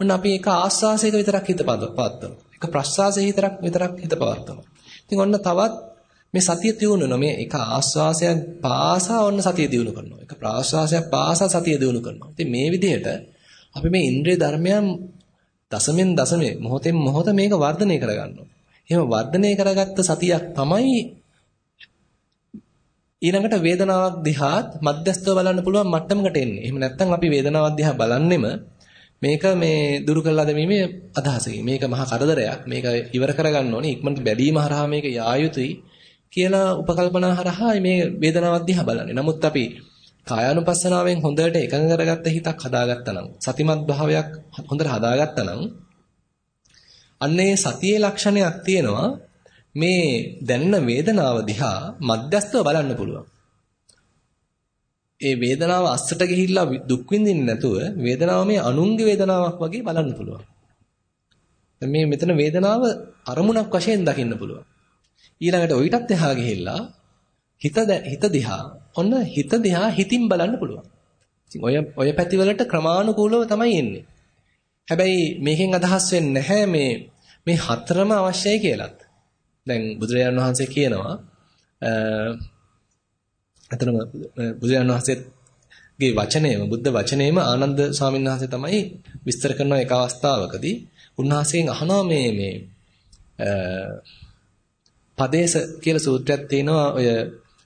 ඔන්න අපි ඒක ආස්වාසයක විතරක් හිත පවත්වනවා. ඒක ප්‍රස්වාසයේ විතරක් විතරක් හිත පවත්වනවා. ඉතින් ඔන්න තවත් මේ සතිය තියුණු වෙනවා. මේ එක ආස්වාසයක් පාසා ඔන්න සතිය දියුණු කරනවා. එක ප්‍රාස්වාසයක් පාසා සතිය දියුණු කරනවා. ඉතින් මේ විදිහට අපි මේ ඉන්ද්‍රිය ධර්මයන් දසමෙන් දසමේ මොහොතෙන් මොහොත මේක වර්ධනය කරගන්නවා. එහෙම වර්ධනය කරගත්ත සතියක් තමයි ඊළඟට වේදනාවක් දිහාත් මධ්‍යස්තව බලන්න පුළුවන් මට්ටමකට එන්නේ. එහෙම නැත්නම් අපි වේදනාවක් දිහා බලන්නෙම මේක මේ දුරු කළා දැමීමේ අදහසකින්. මේක මහා කරදරයක්. මේක ඉවර කරගන්න ඕනේ. ඉක්මනට බැලීම හරහා මේක යා යුතුයි කියලා උපකල්පනා හරහා මේ වේදනාවක් දිහා බලන්නේ. නමුත් අපි කායානුපස්සනාවෙන් හොඳට එකඟ කරගත්ත හිතක් හදාගත්තා නම් සතිමත් භාවයක් හොඳට හදාගත්තා නම් අන්නේ සතියේ ලක්ෂණයක් තියෙනවා මේ දැනෙන වේදනාව දිහා මධ්‍යස්තව බලන්න පුළුවන්. ඒ වේදනාව අස්සට ගිහිල්ලා දුක් විඳින්නේ නැතුව වේදනාව මේ අනුන්ගේ වේදනාවක් වගේ බලන්න පුළුවන්. මේ මෙතන වේදනාව අරමුණක් වශයෙන් දකින්න පුළුවන්. ඊළඟට ඔయితත් එහා ගිහිල්ලා හිත හිත දිහා ඔන්න හිත දිහා හිතින් බලන්න පුළුවන්. ඉතින් ඔය ඔය පැතිවලට ක්‍රමානුකූලව තමයි එන්නේ. හැබැයි මේකෙන් අදහස් වෙන්නේ නැහැ මේ මේ හතරම අවශ්‍යයි කියලත්. දැන් බුදුරජාණන් වහන්සේ කියනවා අ අතනම බුදුරජාණන් වහන්සේගේ වචනයම බුද්ධ වචනයම ආනන්ද ස්වාමීන් වහන්සේ තමයි විස්තර කරන එක අවස්ථාවකදී උන්වහන්සේගෙන් අහනවා මේ මේ පදේශ කියලා සූත්‍රයක් තියෙනවා ඔය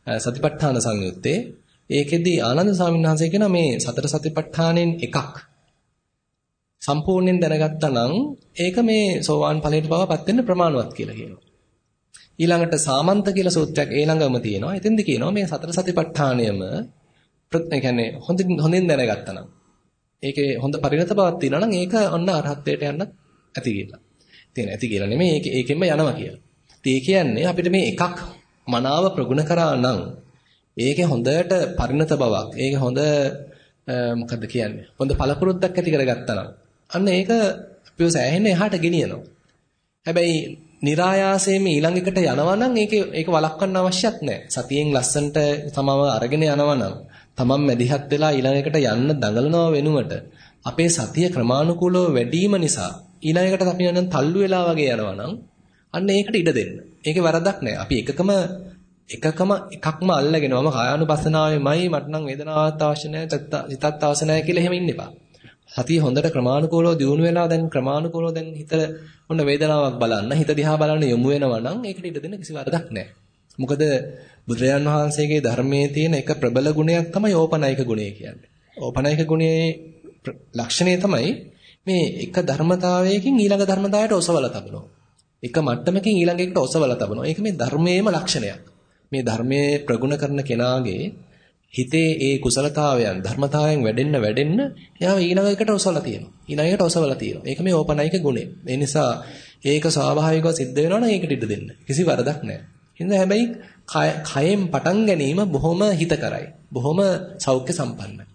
සතිපට්ඨාන සංයුත්තේ ඒකෙදි ආනන්ද ස්වාමීන් වහන්සේ කියන මේ සතර සතිපට්ඨානෙන් එකක් සම්පූර්ණයෙන් දැනගත්තා නම් ඒක මේ සෝවාන් ඵලයට බවපත් වෙන්න ප්‍රමාණවත් කියලා කියනවා. ඊළඟට සාමන්ත කියලා සූත්‍රයක් ඒ ළඟම තියෙනවා. එතෙන්දි කියනවා මේ සතර සතිපට්ඨානයම ඒ කියන්නේ හොඳින් හොඳින් දැනගත්තා නම් ඒකේ හොඳ පරිණත බවක් තියෙනවා නම් ඒක ඔන්න අරහත්ත්වයට යන්න ඇති කියලා. තියෙන ඇති කියලා නෙමෙයි ඒක ඒකෙන්ම යනවා කියලා. ඒ කියන්නේ අපිට මේ එකක් මනාව ප්‍රගුණ කරා නම් ඒකේ හොඳට පරිණත බවක් ඒකේ හොඳ මොකද්ද කියන්නේ? හොඳ පළපුරුද්දක් ඇති කරගත්තා නම් අන්න ඒක අපිව සෑහෙන එහාට ගෙනියනවා. හැබැයි નિરાයාසයෙන් ඊළඟ එකට යනවා නම් ඒක ඒක වළක්වන්න අවශ්‍යත් නැහැ. සතියෙන් ලස්සන්ට තමව අරගෙන යනවා නම් තමන් මැදිහත් වෙලා ඊළඟ එකට යන්න දඟලනව වෙනුවට අපේ සතිය ක්‍රමානුකූලව වැඩිම නිසා ඊළඟ එකට අපි යන තල්ලු වෙලා වගේ යනවා නම් අන්න ඒකට ඉඩ දෙන්න. ඒකේ වරදක් නැහැ. අපි එකකම එකකම එකක්ම අල්ලගෙන මම කායානුපස්සනාවෙමයි මට නම් වේදනාවක් අවශ්‍ය නැහැ, හිතත් අවශ්‍ය නැහැ කියලා එහෙම ඉන්න එපා. සතිය හොඳට ක්‍රමානුකූලව දියුණු වෙලා දැන් ක්‍රමානුකූලව දැන් හිත ඔන්න වේදනාවක් බලන්න, හිත දිහා බලන්න යොමු වෙනවා නම් ඒකට ඉඩ දෙන්න කිසි වරදක් නැහැ. මොකද බුදුරජාන් වහන්සේගේ ධර්මයේ තියෙන එක ප්‍රබල ගුණයක් තමයි ඕපනයික ගුණය කියන්නේ. ඕපනයික ගුණයේ ලක්ෂණය තමයි මේ එක ධර්මතාවයකින් ඊළඟ ධර්මතාවයට ඔසවලා තබනවා. එක මට්ටමකින් ඊළඟ එකට ඔසවලා තබනවා. ඒක මේ ධර්මයේම ලක්ෂණයක්. මේ ධර්මයේ ප්‍රගුණ කරන කෙනාගේ හිතේ ඒ කුසලතාවයන් ධර්මතාවයන් වැඩෙන්න වැඩෙන්න එයාව ඊළඟ එකට ඔසවලා තියෙනවා. ඊළඟ එකට ඔසවලා තියෙනවා. ඒක මේ ඕපනයික ගුණය. ඒ නිසා ඒක ස්වාභාවිකව සිද්ධ වෙනවා නම් ඒකට ඉඩ දෙන්න. කිසි වරදක් නැහැ. හින්දා හැබැයි කයෙන් පටන් ගැනීම බොහොම හිතකරයි. බොහොම සෞඛ්‍ය සම්පන්නයි.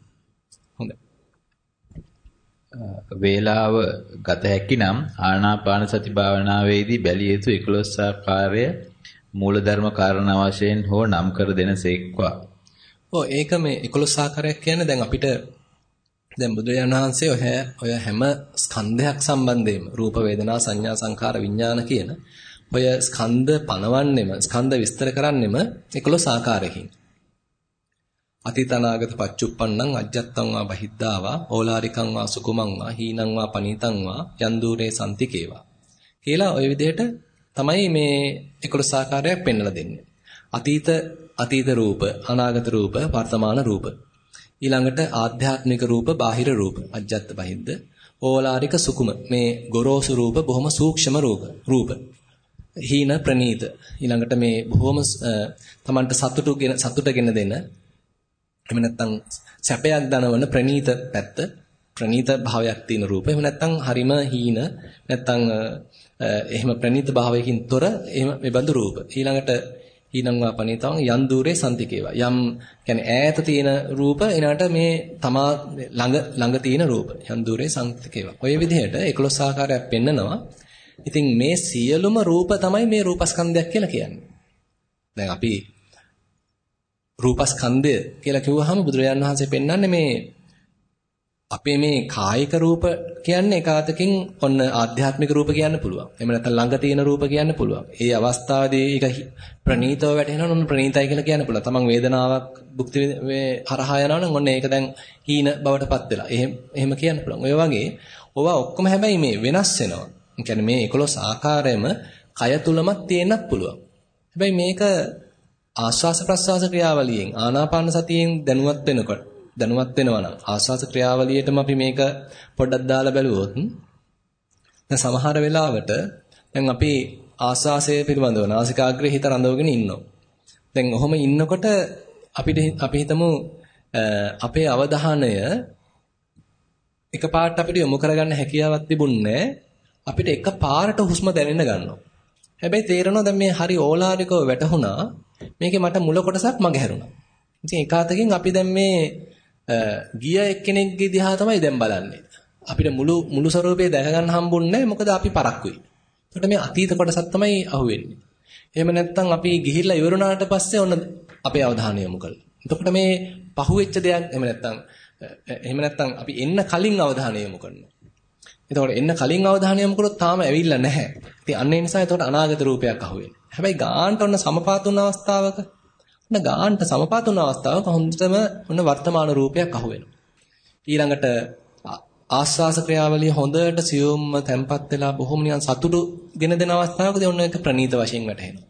හොඳයි. වේලාව ගත හැකි නම් ආනාපාන සති භාවනාවේදී බැලිය යුතු 11 ආකාරය මූලධර්ම කාරණා වශයෙන් හෝ නම් කර දෙනසේක්වා. ඔව් ඒක මේ 11 ආකාරයක් කියන්නේ දැන් අපිට දැන් බුදුරජාණන් වහන්සේ ඔය ඔය හැම ස්කන්ධයක් සම්බන්ධයෙන්ම රූප වේදනා සංඥා සංකාර විඥාන කියන ඔය ස්කන්ධ පනවන්නෙම ස්කන්ධ විස්තර කරන්නෙම 11 ආකාරයකින්. අතීත අනාගත පච්චුප්පන්නං අජ්ජත්තං වා බහිද්ධාවා ඕලාරිකං වා සුකුමං වා හීනං වා පනීතං වා යන්දූරේ සම්තිකේවා කියලා ওই විදිහට තමයි මේ 11 ආකාරයක් පෙන්වලා දෙන්නේ. අතීත අතීත රූප, අනාගත රූප, වර්තමාන රූප. ඊළඟට ආධ්‍යාත්මික රූප, බාහිර රූප, අජ්ජත් බහිද්ද, ඕලාරික සුකුම. මේ ගොරෝසු රූප බොහොම සූක්ෂම රූප. රූප. හීන ප්‍රනීත. ඊළඟට මේ බොහොම තමන්ට සතුටුගෙන සතුටගෙන දෙන එහෙම නැත්නම් සැපයක් දනවන ප්‍රනීත පැත්ත ප්‍රනීත භාවයක් තියෙන රූප. එහෙම නැත්නම් හරිම හීන නැත්නම් එහෙම ප්‍රනීත භාවයකින් තොර එහෙම මේ බඳු රූප. ඊළඟට ඊනම් වාපනීතං යන් দূරේ සම්තිකේවා. යම් කියන්නේ ඈත තියෙන රූප එනකට මේ තමා ළඟ ළඟ තියෙන රූප. යන් দূරේ සම්තිකේවා. ඔය විදිහට 11 ආකාරයක් පෙන්නනවා. ඉතින් මේ සියලුම රූප තමයි මේ රූපස්කන්ධයක් කියලා කියන්නේ. දැන් අපි රූපස්කන්ධය කියලා කිව්වහම බුදුරජාණන් වහන්සේ පෙන්වන්නේ මේ අපේ මේ කායික රූප කියන්නේ එකාතකින් ඔන්න ආධ්‍යාත්මික රූප කියන්න පුළුවන්. එහෙම නැත්නම් ළඟ තියෙන රූප කියන්න පුළුවන්. ඒ අවස්ථාවේදී ඒක ප්‍රනීතව වැටෙනවා නම් ප්‍රනීතයි කියලා කියන්න පුළුවන්. තමන් වේදනාවක් භුක්ති මේ හරහා යනවා නම් ඔන්න ඒක දැන් හීන බවටපත් වෙලා. එහෙම එහෙම කියන්න පුළුවන්. ඔය වගේ ඕවා ඔක්කොම හැබැයි මේ වෙනස් වෙනවා. ඒ කියන්නේ මේ 11 ආකාරයම කය තුලමත් තියෙන්නත් පුළුවන්. හැබැයි මේක ආස්වාස ප්‍රස්වාස ක්‍රියාවලියෙන් ආනාපාන සතියෙන් දැනුවත් වෙනකොට දැනුවත් වෙනවා නම් ආස්වාස ක්‍රියාවලියටම අපි මේක පොඩ්ඩක් දාලා බැලුවොත් දැන් සමහර වෙලාවට දැන් අපි ආස්වාසය පිළිබඳව නාසිකාග්‍රේ හිත රඳවගෙන ඉන්නවා. දැන් ඔහොම ඉන්නකොට අපිට අපි හිතමු අපේ අවධානය එකපාරට අපිට යොමු කරගන්න හැකියාවක් තිබුණේ අපිට එකපාරට හුස්ම දැනෙන්න ගන්නවා. හැබැයි තේරෙනවා දැන් මේ හරි ඕලාරිකව වැටුණා මේකේ මට මුල කොටසක් මගහැරුණා. ඉතින් ඒකාතකින් අපි දැන් මේ ගිය එක්කෙනෙක්ගේ දිහා තමයි දැන් බලන්නේ. අපිට මුළු මුළු ස්වරූපය දැක ගන්න හම්බුන්නේ මොකද අපි පරක්කුයි. එතකොට මේ අතීත කොටසක් තමයි අහුවෙන්නේ. එහෙම නැත්නම් අපි ගිහිල්ලා ඉවරුණාට පස්සේ ඔන්න අපේ අවධානය යොමු කළා. එතකොට මේ පහුවෙච්ච දෙයක් එහෙම නැත්නම් එහෙම නැත්නම් අපි එන්න කලින් අවධානය යොමු කරනවා. එතකොට එන්න කලින් අවධානය යොමු කරොත් තාම ඇවිල්ලා නැහැ. ඉතින් අන්න ඒ නිසා එතකොට අනාගත රූපයක් අහුවෙන්නේ. හැබැයි ගාන්ට ඔන්න සමපාත වුණ අවස්ථාවක ඔන්න ගාන්ට සමපාත වුණ අවස්ථාවක හොඳටම ඔන්න වර්තමාන රූපයක් අහුවෙනවා. ඊළඟට ආස්වාස ක්‍රියාවලිය හොඳට සියුම්ම තැම්පත් වෙලා බොහොම නිකන් සතුටු ගෙන දෙන අවස්ථාවකදී ඔන්න ඒක ප්‍රනීත වශයෙන් වැටහෙනවා.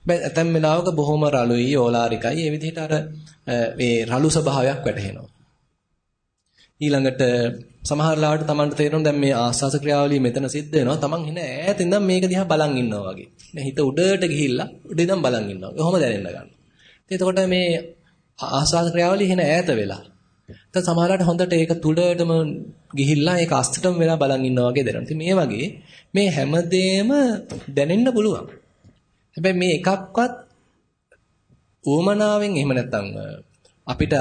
හැබැයි ඇතැම් වෙලාවක බොහොම රළුයි ඕලාරිකයි ඒ විදිහට අර මේ රළු ස්වභාවයක් වැටහෙනවා. ඊළඟට සමහර ලාවට Tamanට තේරෙනවා දැන් මේ ආස්වාස ක්‍රියාවලිය මෙතන සිද්ධ වෙනවා. Taman හින ඈත ඉඳන් මේක දිහා බලන් ඉන්නවා වගේ. දැන් හිත උඩට ගිහිල්ලා උඩ ඉඳන් බලන් ඉන්නවා. කොහොම දැනෙන්න ගන්නවා. එතකොට මේ ආස්වාස ක්‍රියාවලිය හින ඈත වෙලා. දැන් සමහරවිට හොඳට ඒක තුඩටම ගිහිල්ලා ඒක අස්තටම වෙලා බලන් ඉන්නවා වගේ දැනෙනවා. ඉතින් මේ වගේ මේ හැමදේම දැනෙන්න පුළුවන්. හැබැයි මේ එකක්වත් ඌමනාවෙන් එහෙම නැත්තම් අපිට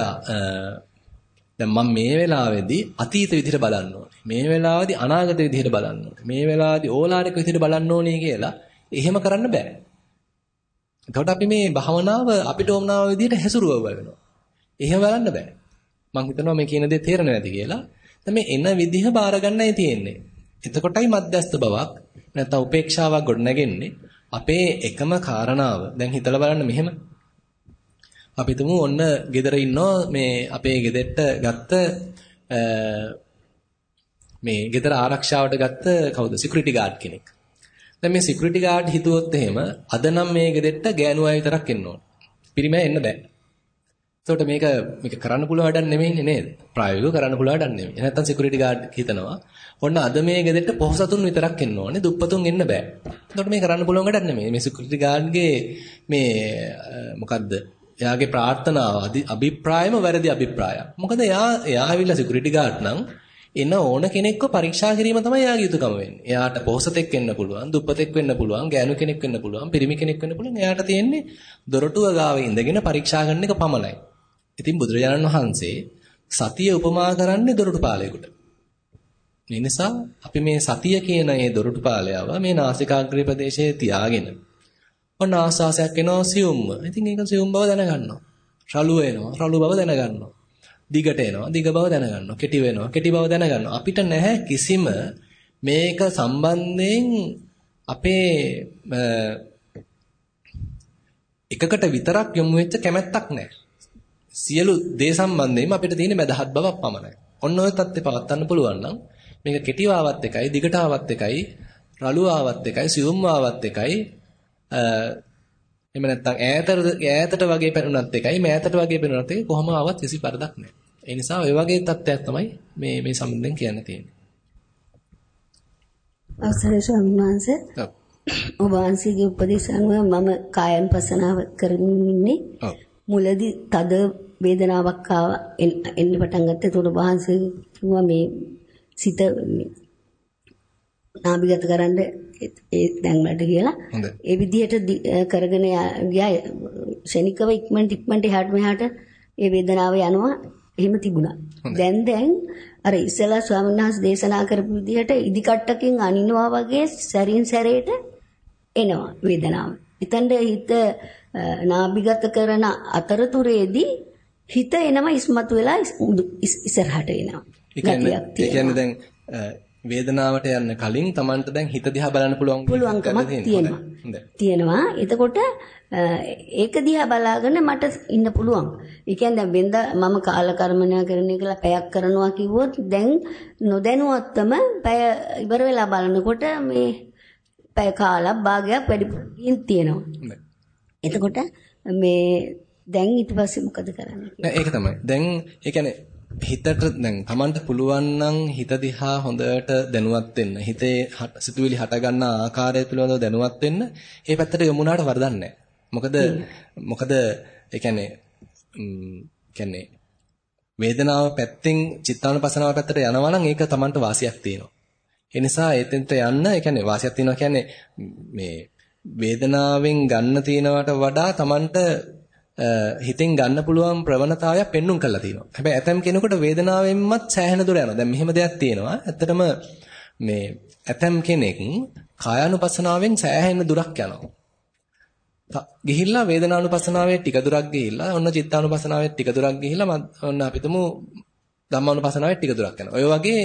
දැන් මම මේ වෙලාවේදී අතීත විදිහට බලන්න ඕනේ. මේ වෙලාවේදී අනාගත විදිහට බලන්න ඕනේ. මේ වෙලාවේදී ඕලාරික විදිහට බලන්න ඕනේ කියලා එහෙම කරන්න බෑ. එතකොට අපි මේ භවනාව අපිට ඕමනාව විදිහට හැසිරුව වෙනවා. එහෙම බලන්න බෑ. මම හිතනවා මේ කියන දේ තේරෙන්නේ නැති කියලා. දැන් මේ එන විදිහ බාර ගන්නයි තියෙන්නේ. එතකොටයි මධ්‍යස්ත බවක් නැත්නම් උපේක්ෂාවක් ගොඩ නැගෙන්නේ. අපේ එකම කාරණාව දැන් හිතලා බලන්න මෙහෙම අපි තුමු ඔන්න ගෙදර ඉන්නෝ මේ අපේ ගෙදරට ගත්ත මේ ගෙදර ආරක්ෂාවට ගත්ත කවුද සිකියුරිටි ගාඩ් කෙනෙක්. දැන් මේ සිකියුරිටි ගාඩ් හිතුවොත් එහෙම අද නම් මේ ගෙදරට ගෑනු අය විතරක් එන්න ඕන. පිරිමෑ එන්න බෑ. එතකොට මේක මේක කරන්න පුළුවන් වැඩක් නෙමෙයිනේ නේද? ප්‍රායෝගිකව කරන්න පුළුවන් වැඩක් නෙමෙයි. නැත්තම් සිකියුරිටි ගාඩ් හිතනවා ඔන්න අද මේ ගෙදරට පොහසතුන් විතරක් එන්න ඕනේ. දුප්පතුන් එන්න බෑ. එතකොට මේ කරන්න පුළුවන් වැඩක් නෙමෙයි. මේ සිකියුරිටි ගාඩ්ගේ මේ මොකද්ද? එයාගේ ප්‍රාර්ථනාව අභිප්‍රායම වැරදි අභිප්‍රායක්. මොකද එයා එයා ඇවිල්ලා සිකියුරිටි ගාඩ් නම් එන ඕන කෙනෙක්ව පරීක්ෂා කිරීම තමයි එයාගේ යුතුයකම වෙන්නේ. එයාට පොහසතෙක් වෙන්න පුළුවන්, දුප්පතෙක් වෙන්න පුළුවන්, ගෑනු කෙනෙක් වෙන්න පුළුවන්, පිරිමි කෙනෙක් වෙන්න පුළුවන්. එයාට තියෙන්නේ දොරටුව ගාවේ ඉඳගෙන පරීක්ෂා කරන එක පමණයි. ඉතින් බුදුරජාණන් වහන්සේ සතිය උපමා කරන්නේ දොරටුපාලයකට. මේ නිසා අපි මේ සතිය කියන මේ දොරටුපාලයව මේ නාසිකාග්‍රේ ප්‍රදේශයේ තියාගෙන ඔන්න ආස්වාසයක් එනවා සියුම්ම. ඉතින් ඒක සියුම් බව දැනගන්නවා. රළු වෙනවා. රළු බව දැනගන්නවා. දිගට එනවා. දිග බව දැනගන්නවා. කෙටි වෙනවා. කෙටි බව දැනගන්නවා. අපිට නැහැ කිසිම මේක සම්බන්ධයෙන් අපේ එකකට විතරක් යොමු වෙච්ච කැමැත්තක් නැහැ. සියලු දේ සම්බන්ධයෙන්ම අපිට තියෙන මදහත් බවක් පමණයි. ඔන්න ඔය தත්ත්වේ පවත්වන්න පුළුවන් නම් මේක කෙටිව ආවත් එකයි, දිගට ආවත් එකයි, රළු ආවත් එකයි, සියුම් ආවත් එකයි එහෙම නැත්නම් ඈතට ඈතට වගේ පෙනුනත් එකයි මෑතට වගේ පෙනුනත් එකයි කොහොම ආවත් කිසි පරදක් නැහැ. ඒ නිසා ඔය වගේ තත්ත්වයක් තමයි මේ මේ සම්බන්ධයෙන් කියන්න තියෙන්නේ. අවසරයි ස්වාමීන් වහන්සේ. ඔබ වහන්සේගේ උපදේශ අනුව මම කායන් පසනාව කරමින් ඉන්නේ. මුලදී තද වේදනාවක් ආව එන්න පටන් ගත්තා. ඒතකොට වහන්සේ කිව්වා මේ සිත නාභිගත කරන්න ඒ දැන් වලට කියලා. ඒ විදිහට කරගෙන ගියා ශනිකව ඉක්මනට ඉක්මනට එහාට මෙහාට ඒ වේදනාව යනවා එහෙම තිබුණා. දැන් දැන් අර ඉස්සලා ස්වාමීන් වහන්සේ දේශනා කරපු විදිහට ඉදිකට්ටකින් අනිනවා වගේ සැරින් සැරේට එනවා වේදනාව. එතෙන්ද හිත නාභිගත කරන අතරතුරේදී හිත එනවා ඉස්මතු වෙලා ඉස්සරහට එනවා. ඒ කියන්නේ දැන් වේදනාවට යන්න කලින් Tamanට දැන් හිත දිහා බලන්න පුළුවන් පුළුවන්කමක් තියෙනවා. තියෙනවා. එතකොට ඒක දිහා බලාගෙන මට ඉන්න පුළුවන්. ඒ කියන්නේ දැන් වෙනද මම කාලකර්මණය කරන කියලා පැයක් කරනවා කිව්වොත් දැන් නොදැනුවත්වම පැය ඉවර වෙලා බලනකොට මේ පැය කාලක් භාගයක් වැඩි තියෙනවා. එතකොට මේ දැන් ඊට පස්සේ මොකද කරන්නේ? ඒක තමයි. දැන් ඒ කියන්නේ හිතට දැන් Tamanට පුළුවන් නම් හිත දිහා හොඳට දැනුවත් වෙන්න. හිතේ සිතුවිලි හට ගන්න ආකාරය පිළිබඳව දැනුවත් වෙන්න. ඒ පැත්තට යමුනාට වරදක් නැහැ. මොකද මොකද ඒ කියන්නේ කියන්නේ වේදනාව පැත්තෙන් චිත්තානුපසනාව පැත්තට යනවා නම් ඒක Tamanට වාසියක් තියෙනවා. ඒ නිසා එතෙන්ට යන්න ඒ කියන්නේ වාසියක් තියෙනවා කියන්නේ මේ වේදනාවෙන් ගන්න තියනවට වඩා Tamanට හිතෙන් ගන්න පුළුවන් ප්‍රවණතාවයක් පෙන්눔 කරලා තියෙනවා. හැබැයි ඇතම් කෙනෙකුට වේදනාවෙන්මත් සෑහෙන දුර යනවා. දැන් මෙහෙම දෙයක් තියෙනවා. ඇත්තටම මේ ඇතම් කෙනෙක් කායානුපස්සනාවෙන් සෑහෙන දුරක් යනවා. ගිහිල්ලා වේදනානුපස්සනාවේ ටික දුරක් ගිහිල්ලා ඔන්න චිත්තානුපස්සනාවේ ටික දුරක් ගිහිල්ලා ඔන්න අපිටම ධම්මානුපස්සනාවේ ටික දුරක් යනවා. ඔය වගේ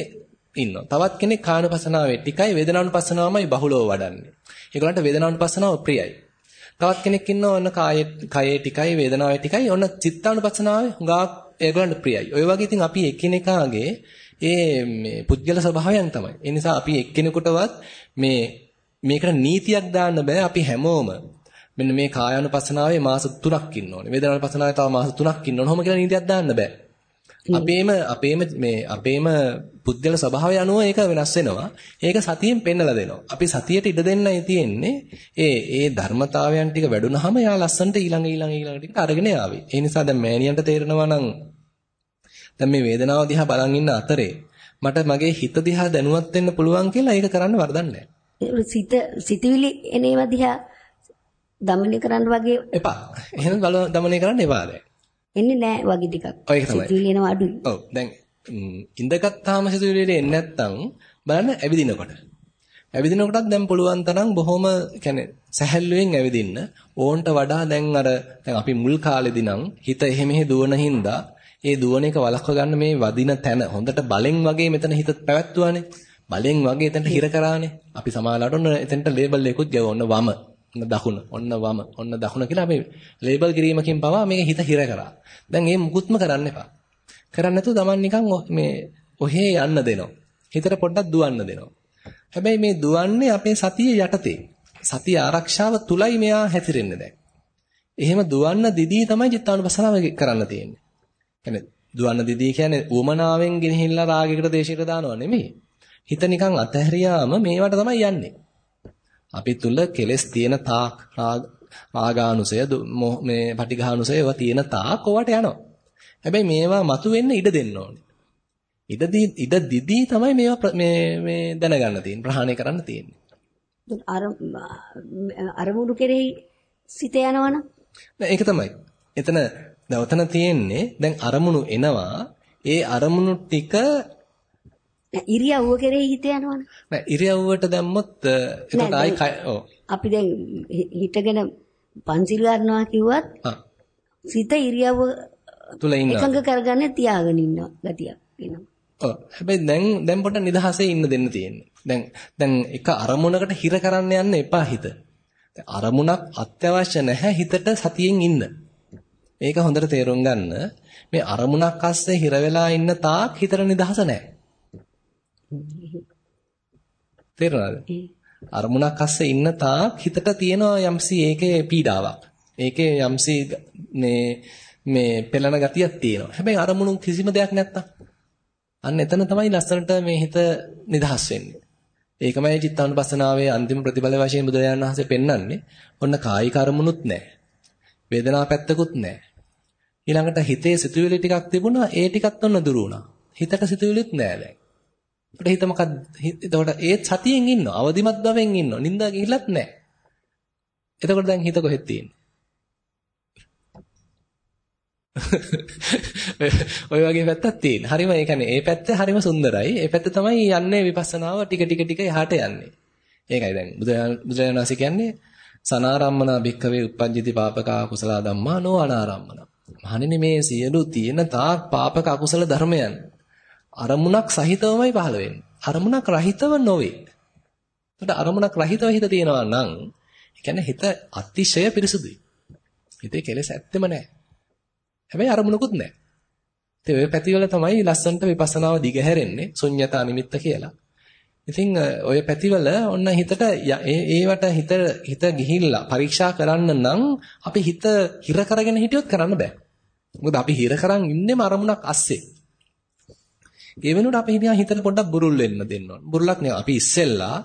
ඉන්නවා. තවත් කෙනෙක් කායනුපස්සනාවේ ටිකයි වේදනානුපස්සනාවමයි බහුලව වඩන්නේ. ඒගොල්ලන්ට වේදනානුපස්සනාව ප්‍රියයි. තවත් කෙනෙක් ඉන්නවා ඔන්න කායේ කයේ ටිකයි වේදනාවේ ටිකයි ඔන්න චිත්තානුපස්සනාවේ හුඟක් ඒගොල්ලන්ට ප්‍රියයි. ඔය වගේ ඉතින් අපි එකිනෙකාගේ ඒ මේ පුද්ගල ස්වභාවයන් තමයි. ඒ නිසා අපි එක්කෙනෙකුටවත් මේ මේකට නීතියක් දාන්න බෑ. අපි හැමෝම මෙන්න මේ කායානුපස්සනාවේ මාස 3ක් ඉන්න ඕනේ. වේදනානුපස්සනාවේ තව මාස 3ක් ඉන්න ඕනේ. ඔහොම කියලා නීතියක් දාන්න බෑ. අපේම අපේම මේ අපේම පුද්ගල ස්වභාවය අනුව ඒක වෙනස් වෙනවා. ඒක සතියෙන් පෙන්නලා දෙනවා. අපි සතියට ඉඩ දෙන්නයි තියෙන්නේ. ඒ ඒ ධර්මතාවයන් ටික වැඩුණාම යා ලස්සන්ට ඊළඟ ඊළඟ ඊළඟ ටික අරගෙන යාවි. ඒ නිසා දැන් මෑණියන්ට තේරෙනවා නම් දැන් මේ වේදනාව දිහා බලන් ඉන්න අතරේ මට මගේ හිත දිහා දැනුවත් වෙන්න පුළුවන් කියලා ඒක කරන්න වරදක් නැහැ. සිත සිතවිලි එනේවා දිහා දමනය කරන්න වගේ එපා. එහෙනම් දමනය කරන්න එපා දැන්. එන්නේ නැහැ වගේ තමයි. සිතුවිලි එනවා අඩුයි. ඔව් දැන් ඉඳගත්තාම සිතුවිලි එන්නේ නැත්තම් බලන්න ඇවිදිනකොට. ඇවිදිනකොටත් දැන් පුළුවන් තරම් බොහොම කියන්නේ සැහැල්ලුවෙන් ඇවිදින්න. ඕන්ට වඩා දැන් අර දැන් අපි මුල් කාලෙදී නම් හිත එහෙ මෙහෙ දුවන හින්දා ඒ දුවන එක වළක්ව ගන්න මේ වදින තැන හොඳට බලෙන් වගේ මෙතන හිත පැවැත්තුවානේ. බලෙන් වගේ එතනට හිර කරානේ. අපි සමාලාවට ඔන්න එතනට ලේබල් එකකුත් ගවව ඔන්න වම. ඔන්න දකුණ, ඔන්න වම, ඔන්න දකුණ කියලා අපි ලේබල් කිරීමකින් පවා මේක හිත හිර කරා. දැන් ඒ මුකුත්ම කරන්න එපා. කරන්නේ නැතුව Taman නිකන් මේ ඔහේ යන්න දෙනවා. හිතට පොඩ්ඩක් දුවන්න දෙනවා. හැබැයි මේ දුවන්නේ අපේ සතිය යටතේ. සතිය ආරක්ෂාව තුලයි මෙයා හැතිරෙන්නේ දැන්. එහෙම දුවන්න දිදී තමයි චිත්තානුපස්සනාව කරන්න තියෙන්නේ. يعني දුවන්න දිදී කියන්නේ උවමනාවෙන් ගෙනහිල්ලා රාගයකට දේශයකට දානවා නෙමෙයි. හිත නිකන් අතහැරියාම මේවට තමයි යන්නේ. අපි තුල කෙලස් තියෙන තාක් රාගානුසය මේ පටිඝානුසය ඒවා තියෙන තාක් ඔවට යනවා. හැබැයි මේවා මතුවෙන්න ඉඩ දෙන්න ඕනේ. ඉඩ ඉඩ දිදී තමයි මේවා මේ මේ දැනගන්න තියෙන්නේ ප්‍රහාණය කරන්න තියෙන්නේ. අර අරමුණු කෙරෙහි සිත යනවනම් ඒක තමයි. එතන දවතන තියෙන්නේ දැන් අරමුණු එනවා ඒ අරමුණු ටික ඉරියව්ව කෙරෙහි හිත යනවනේ. නෑ ඉරියව්වට දැම්මොත් එතකොට ආයි ඔව්. අපි දැන් හිටගෙන පන්සිල් ගන්නවා කිව්වත් සිත ඉරියව්ව තුල ඉන්නවා. එකඟ කරගන්න තියාගෙන ඉන්න ගතියක් එනවා. ඔව්. හැබැයි දැන් දැන් පොඩ්ඩක් නිදහසේ ඉන්න දෙන්න තියෙන්නේ. දැන් දැන් එක අරමුණකට හිර කරන්න යන්න එපා හිත. අරමුණක් අත්‍යවශ්‍ය නැහැ හිතට සතියෙන් ඉන්න. ඒක හොඳට තේරුම් ගන්න. මේ අරමුණක් අස්සේ හිර වෙලා ඉන්න තාක් හිතට නිදහස නැහැ. තේරුණාද? අරමුණක් අස්සේ ඉන්න තාක් හිතට තියෙනවා යම්සි ඒකේ පීඩාවක්. ඒකේ යම්සි මේ මේ පෙළන ගතියක් තියෙනවා. හැබැයි අරමුණු කිසිම දෙයක් නැත්තම් අන්න එතන තමයි ලස්සනට මේ හිත නිදහස් වෙන්නේ. ඒකමයි චිත්තානුපස්සනාවේ අන්තිම ප්‍රතිඵල වශයෙන් බුදුරජාණන් වහන්සේ පෙන්වන්නේ. ඔන්න කායික අරමුණුත් නැහැ. වේදනා පැත්තකුත් නැහැ. ඊළඟට හිතේ සිතුවිලි ටිකක් තිබුණා ඒ ටිකත් ඔන්න දුරු වුණා. හිතට සිතුවිලිත් නැහැ දැන්. අපිට හිත මොකක්ද? එතකොට ඒත් සතියෙන් ඉන්නවා. අවදිමත් භවෙන් ඉන්නවා. නින්දා ගිහිලත් නැහැ. එතකොට දැන් හිත කොහෙද තියෙන්නේ? ඔය වගේ පැත්තක් තියෙන. හරිම ඒ කියන්නේ ඒ පැත්ත හරිම සුන්දරයි. ඒ පැත්ත තමයි යන්නේ විපස්සනාව ටික ටික ටික එහාට යන්නේ. ඒකයි දැන් බුදුරජාණන් වහන්සේ කියන්නේ සනාරම්මනා භික්කවේ uppajjiti papaka kusala dhamma no anarammana. මහණෙනි මේ සියලු තියෙන තාක් පාපක අකුසල ධර්මයන් අරමුණක් සහිතවමයි පහළ වෙන්නේ. අරමුණක් රහිතව නොවේ. එතකොට අරමුණක් රහිතව හිත තියෙනවා නම් ඒ කියන්නේ හිත අතිශය පිරිසුදුයි. හිතේ කෙලෙස් ඇත්තෙම නැහැ. හැබැයි අරමුණකුත් නැහැ. ඉතින් ඔය පැතිවල තමයි ලස්සන්ට විපස්සනාව දිගහැරෙන්නේ ශුන්්‍යතා නිමිත්ත කියලා. ඉතින් ඔය පැතිවල ඔන්න හිතට ඒවට හිත හිත ගිහිල්ලා පරීක්ෂා කරන්න නම් අපි හිත හිර කරගෙන හිටියොත් කරන්න බෑ. මොකද අපි හිර කරන් ඉන්නේම අරමුණක් අස්සේ. ඒ වෙනුවට අපි හිතා හිතට පොඩ්ඩක් බුරුල් වෙන්න දෙන්න ඕන. බුරුලක් නේ අපි ඉස්සෙල්ලා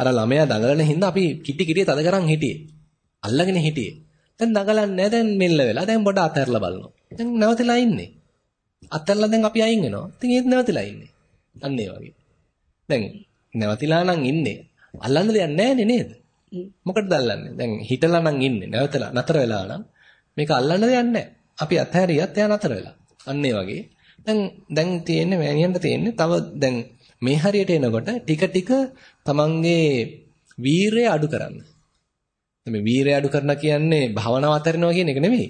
අර ළමයා දඟලන හින්දා අපි කිටි කිටිය තද කරන් හිටියේ. අල්ලගෙන හිටියේ. දැන් දඟලන්නේ නැහැ දැන් මෙල්ල වෙලා දැන් පොඩ අතහැරලා බලනවා. දැන් නැවතිලා ඉන්නේ. අතහැරලා දැන් අපි අයින් වෙනවා. ඉතින් ඒත් නැවතිලා ඉන්නේ. අන්න ඒ වගේ. දැන් නැවතිලා නම් ඉන්නේ. අල්ලන්න දෙයක් නැහැනේ නේද? මොකටද අල්ලන්නේ? දැන් හිටලා නම් ඉන්නේ. නැවතලා නතර වෙලා නම් මේක අල්ලන්න දෙයක් නැහැ. අපි අතහැරියත් එයා නතර වෙලා. අන්න ඒ වගේ. දැන් දැන් තියෙන්නේ මෑනියන්ට තියෙන්නේ තව දැන් මේ හරියට එනකොට ටික ටික තමන්ගේ වීරය අඩු කරන්න. මේ වීරය අඩු කරනවා කියන්නේ භවනාව අතරිනවා කියන එක නෙමෙයි.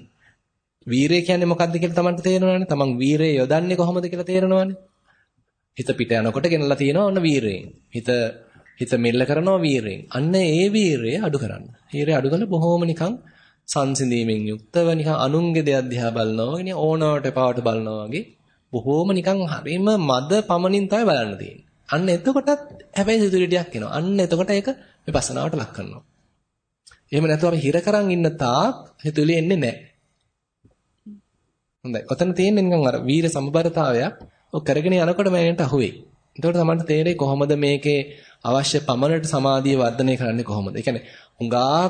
වීරය කියන්නේ මොකක්ද කියලා තමන්ට තේරෙනවනේ. තමන් වීරය යොදන්නේ කොහොමද කියලා තේරෙනවනේ. හිත පිට යනකොට ගෙනලා තියෙනවා ඔන්න වීරයෙන්. හිත හිත මෙල්ල කරනවා වීරයෙන්. අන්න ඒ වීරය අඩු කරන්න. වීරය අඩු කරලා බොහොම නිකන් සංසිඳීමෙන් යුක්තව නිකන් අනුන්ගේ දෙයක් දිහා බලනවා වගේ ඕනවට පාවට බලනවා වගේ බොහොම නිකන් හරිම මද පමණින් තමයි බලන්න තියෙන්නේ. අන්න එතකොටත් හැබැයි සිතුවිලියක් එනවා. අන්න එතකොට ඒක විපස්සනාවට ලක් කරනවා. එහෙම නැතුව අපි හිර කරන් ඉන්න තාක් හිතුවිලි එන්නේ නැහැ. හොඳයි. ඔතන තියෙන්නේ නිකන් අර වීර සමබරතාවයක්. ඔය කරගෙන යනකොට මෑනට අහුවේ. එතකොට තමයි තේරෙන්නේ කොහොමද මේකේ අවශ්‍ය පමණට සමාධිය වර්ධනය කරන්නේ කොහොමද? ඒ කියන්නේ හුඟා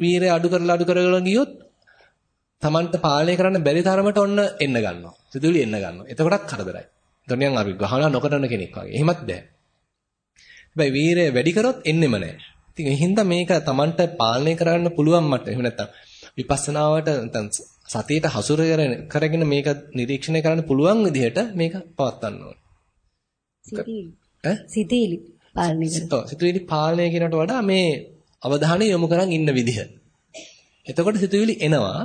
වීරය අඩු කරලා අඩු කරලා ගියොත් Tamanට පාලනය කරන්න බැරි තරමට ඔන්න එන්න ගන්නවා. සිතුවිලි එන්න ගන්නවා. එතකොටත් කරදරයි. එතකොට නිකන් අපි ගහනවා නොකරන කෙනෙක් වගේ. එහෙමත් බෑ. හැබැයි වීරය වැඩි කරොත් එන්නෙම නෑ. ඉතින් ඒ හින්දා මේක Tamanට පාලනය කරන්න පුළුවන් මට. එහෙම නැත්තම් විපස්සනාවට නැත්තම් සතියට හසුර කරගෙන මේක නිරීක්ෂණය කරන්න පුළුවන් විදිහට මේක පවත්වන්න ඕනේ. සිතීලි. ඈ? සිතීලි පාලනය කරන. ඔව් සිතුවිලි පාලනය කියනට වඩා මේ අවධානය යොමු කරන් ඉන්න විදිහ. එතකොට සිතුවිලි එනවා.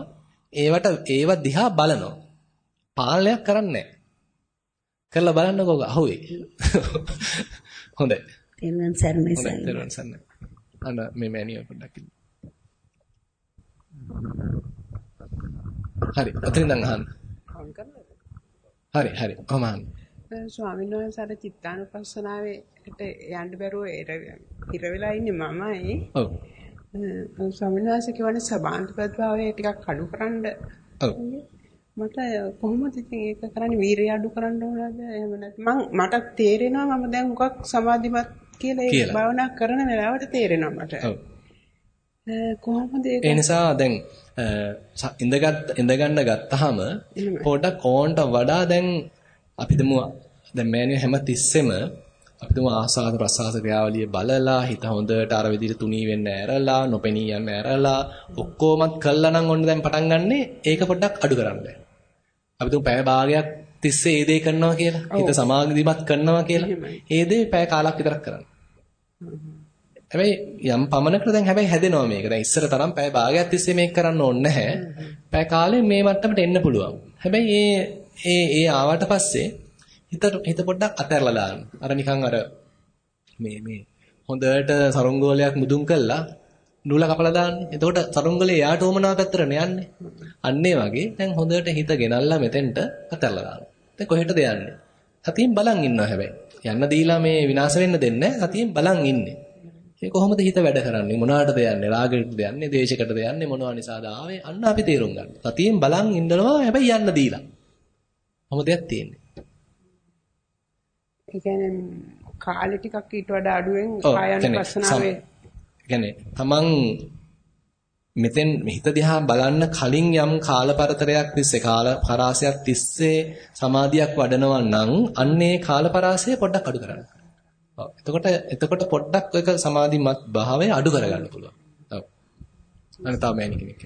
ඒවට ඒව දිහා බලනවා. පාලනයක් කරන්නේ නැහැ. කරලා බලන්නකෝ අහුවේ. හොඳයි. තෙරුවන් සරණයි හොඳයි තෙරුවන් සරණයි. අන්න මේ මෑනියෝ පොඩ්ඩක් හරි. අතනින් දැන් අහන්න. හරි හරි. කොහොම අහන්න. ස්වාමීන් වහන්සේ අර චිත්තානුපස්සනාවේ යන්න බැරුව ඉර වෙලා ඉන්නේ මමයි. ඔව්. ස්වාමීන් වහන්සේ කියවනේ සබාන්තපත්භාවය ටිකක් අඩු කරන්න. ඔව්. මට කොහොමද ඉතින් ඒක කරන්නේ වීරිය අඩු කරන්න ඕනද එහෙම නැත්නම් මට තේරෙනවා මම දැන් මොකක් සමාධිමත් කියලා ඒ භාවනා කරන වෙලාවට තේරෙනවා මට. ඔව්. කොහොමද ඒක? ඒ නිසා දැන් ඉඳගත් ඉඳගන්න ගත්තාම පොඩක් ඕන්ට වඩා දැන් අපි දමු දැන් මෑනිය හැම තිස්සෙම අපි දමු ආසාද ප්‍රසආස ක්‍රියාවලිය බලලා හිත හොඳට අර විදිහට තුනී වෙන්න ඇරලා නොපෙනී යන්න ඇරලා ඔක්කොමත් කළා නම් ඔන්න දැන් පටන් ගන්නෙ ඒක පොඩ්ඩක් අඩු කරන්න. අපි තුමු පැය භාගයක් තිස්සේ ඒ දේ කරනවා කියලා. හිත සමාධිමත් කරනවා කියලා. ඒ දේ පැය කාලක් විතරක් කරන්න. හැබැයි යම් පමණකට දැන් හැබැයි හැදෙනවා මේක. දැන් ඉස්සර තරම් පැය භාගයක් තිස්සේ මේක කරන්න ඕනේ නැහැ. පැය කාලෙ මේ මට්ටමට එන්න පුළුවන්. හැබැයි ඒ ඒ ආවට පස්සේ හිත හිත පොඩ්ඩක් අතහැරලා දාන්න. අර නිකන් අර මේ මේ හොඳට සරුංගෝලයක් මුදුන් කළා නූල කපලා දාන්නේ. එතකොට සරුංගලේ යාට උමනා පැත්තට යන්නේ. අන්න ඒ වගේ දැන් හොඳට හිත ගෙනල්ලා මෙතෙන්ට අතහැරලා දාන්න. දැන් කොහෙටද යන්නේ? සතියෙන් බලන් ඉන්නවා හැබැයි. යන්න දීලා මේ විනාශ වෙන්න දෙන්නේ සතියෙන් බලන් ඉන්නේ. මේ කොහොමද හිත වැඩ කරන්නේ? මොනවාටද යන්නේ? රාගයටද යන්නේ? දේශයකටද යන්නේ? මොනවා නිසාද ආවේ? අන්න අපි තේරුම් ගන්න. සතියෙන් බලන් ඉන්නනවා හැබැයි යන්න දීලා. මොහොම දෙයක් තියෙන්නේ. ඒ කියන්නේ කාලෙ ටිකක් ඊට වඩා අඩුවෙන් කායानुපස්සනාවේ කියන්නේ තමන් මෙතෙන් හිත දිහා බලන්න කලින් යම් කාලපරතරයක් තිස්සේ කාලපරාසයක් තිස්සේ සමාධියක් වඩනවා නම් අන්නේ කාලපරාසය පොඩ්ඩක් අඩු කරන්න. ඔව්. එතකොට එතකොට පොඩ්ඩක් ඒක සමාධිමත් භාවය අඩු කරගන්න පුළුවන්. ඔව්. අනේ තාම මෑණි කෙනෙක්.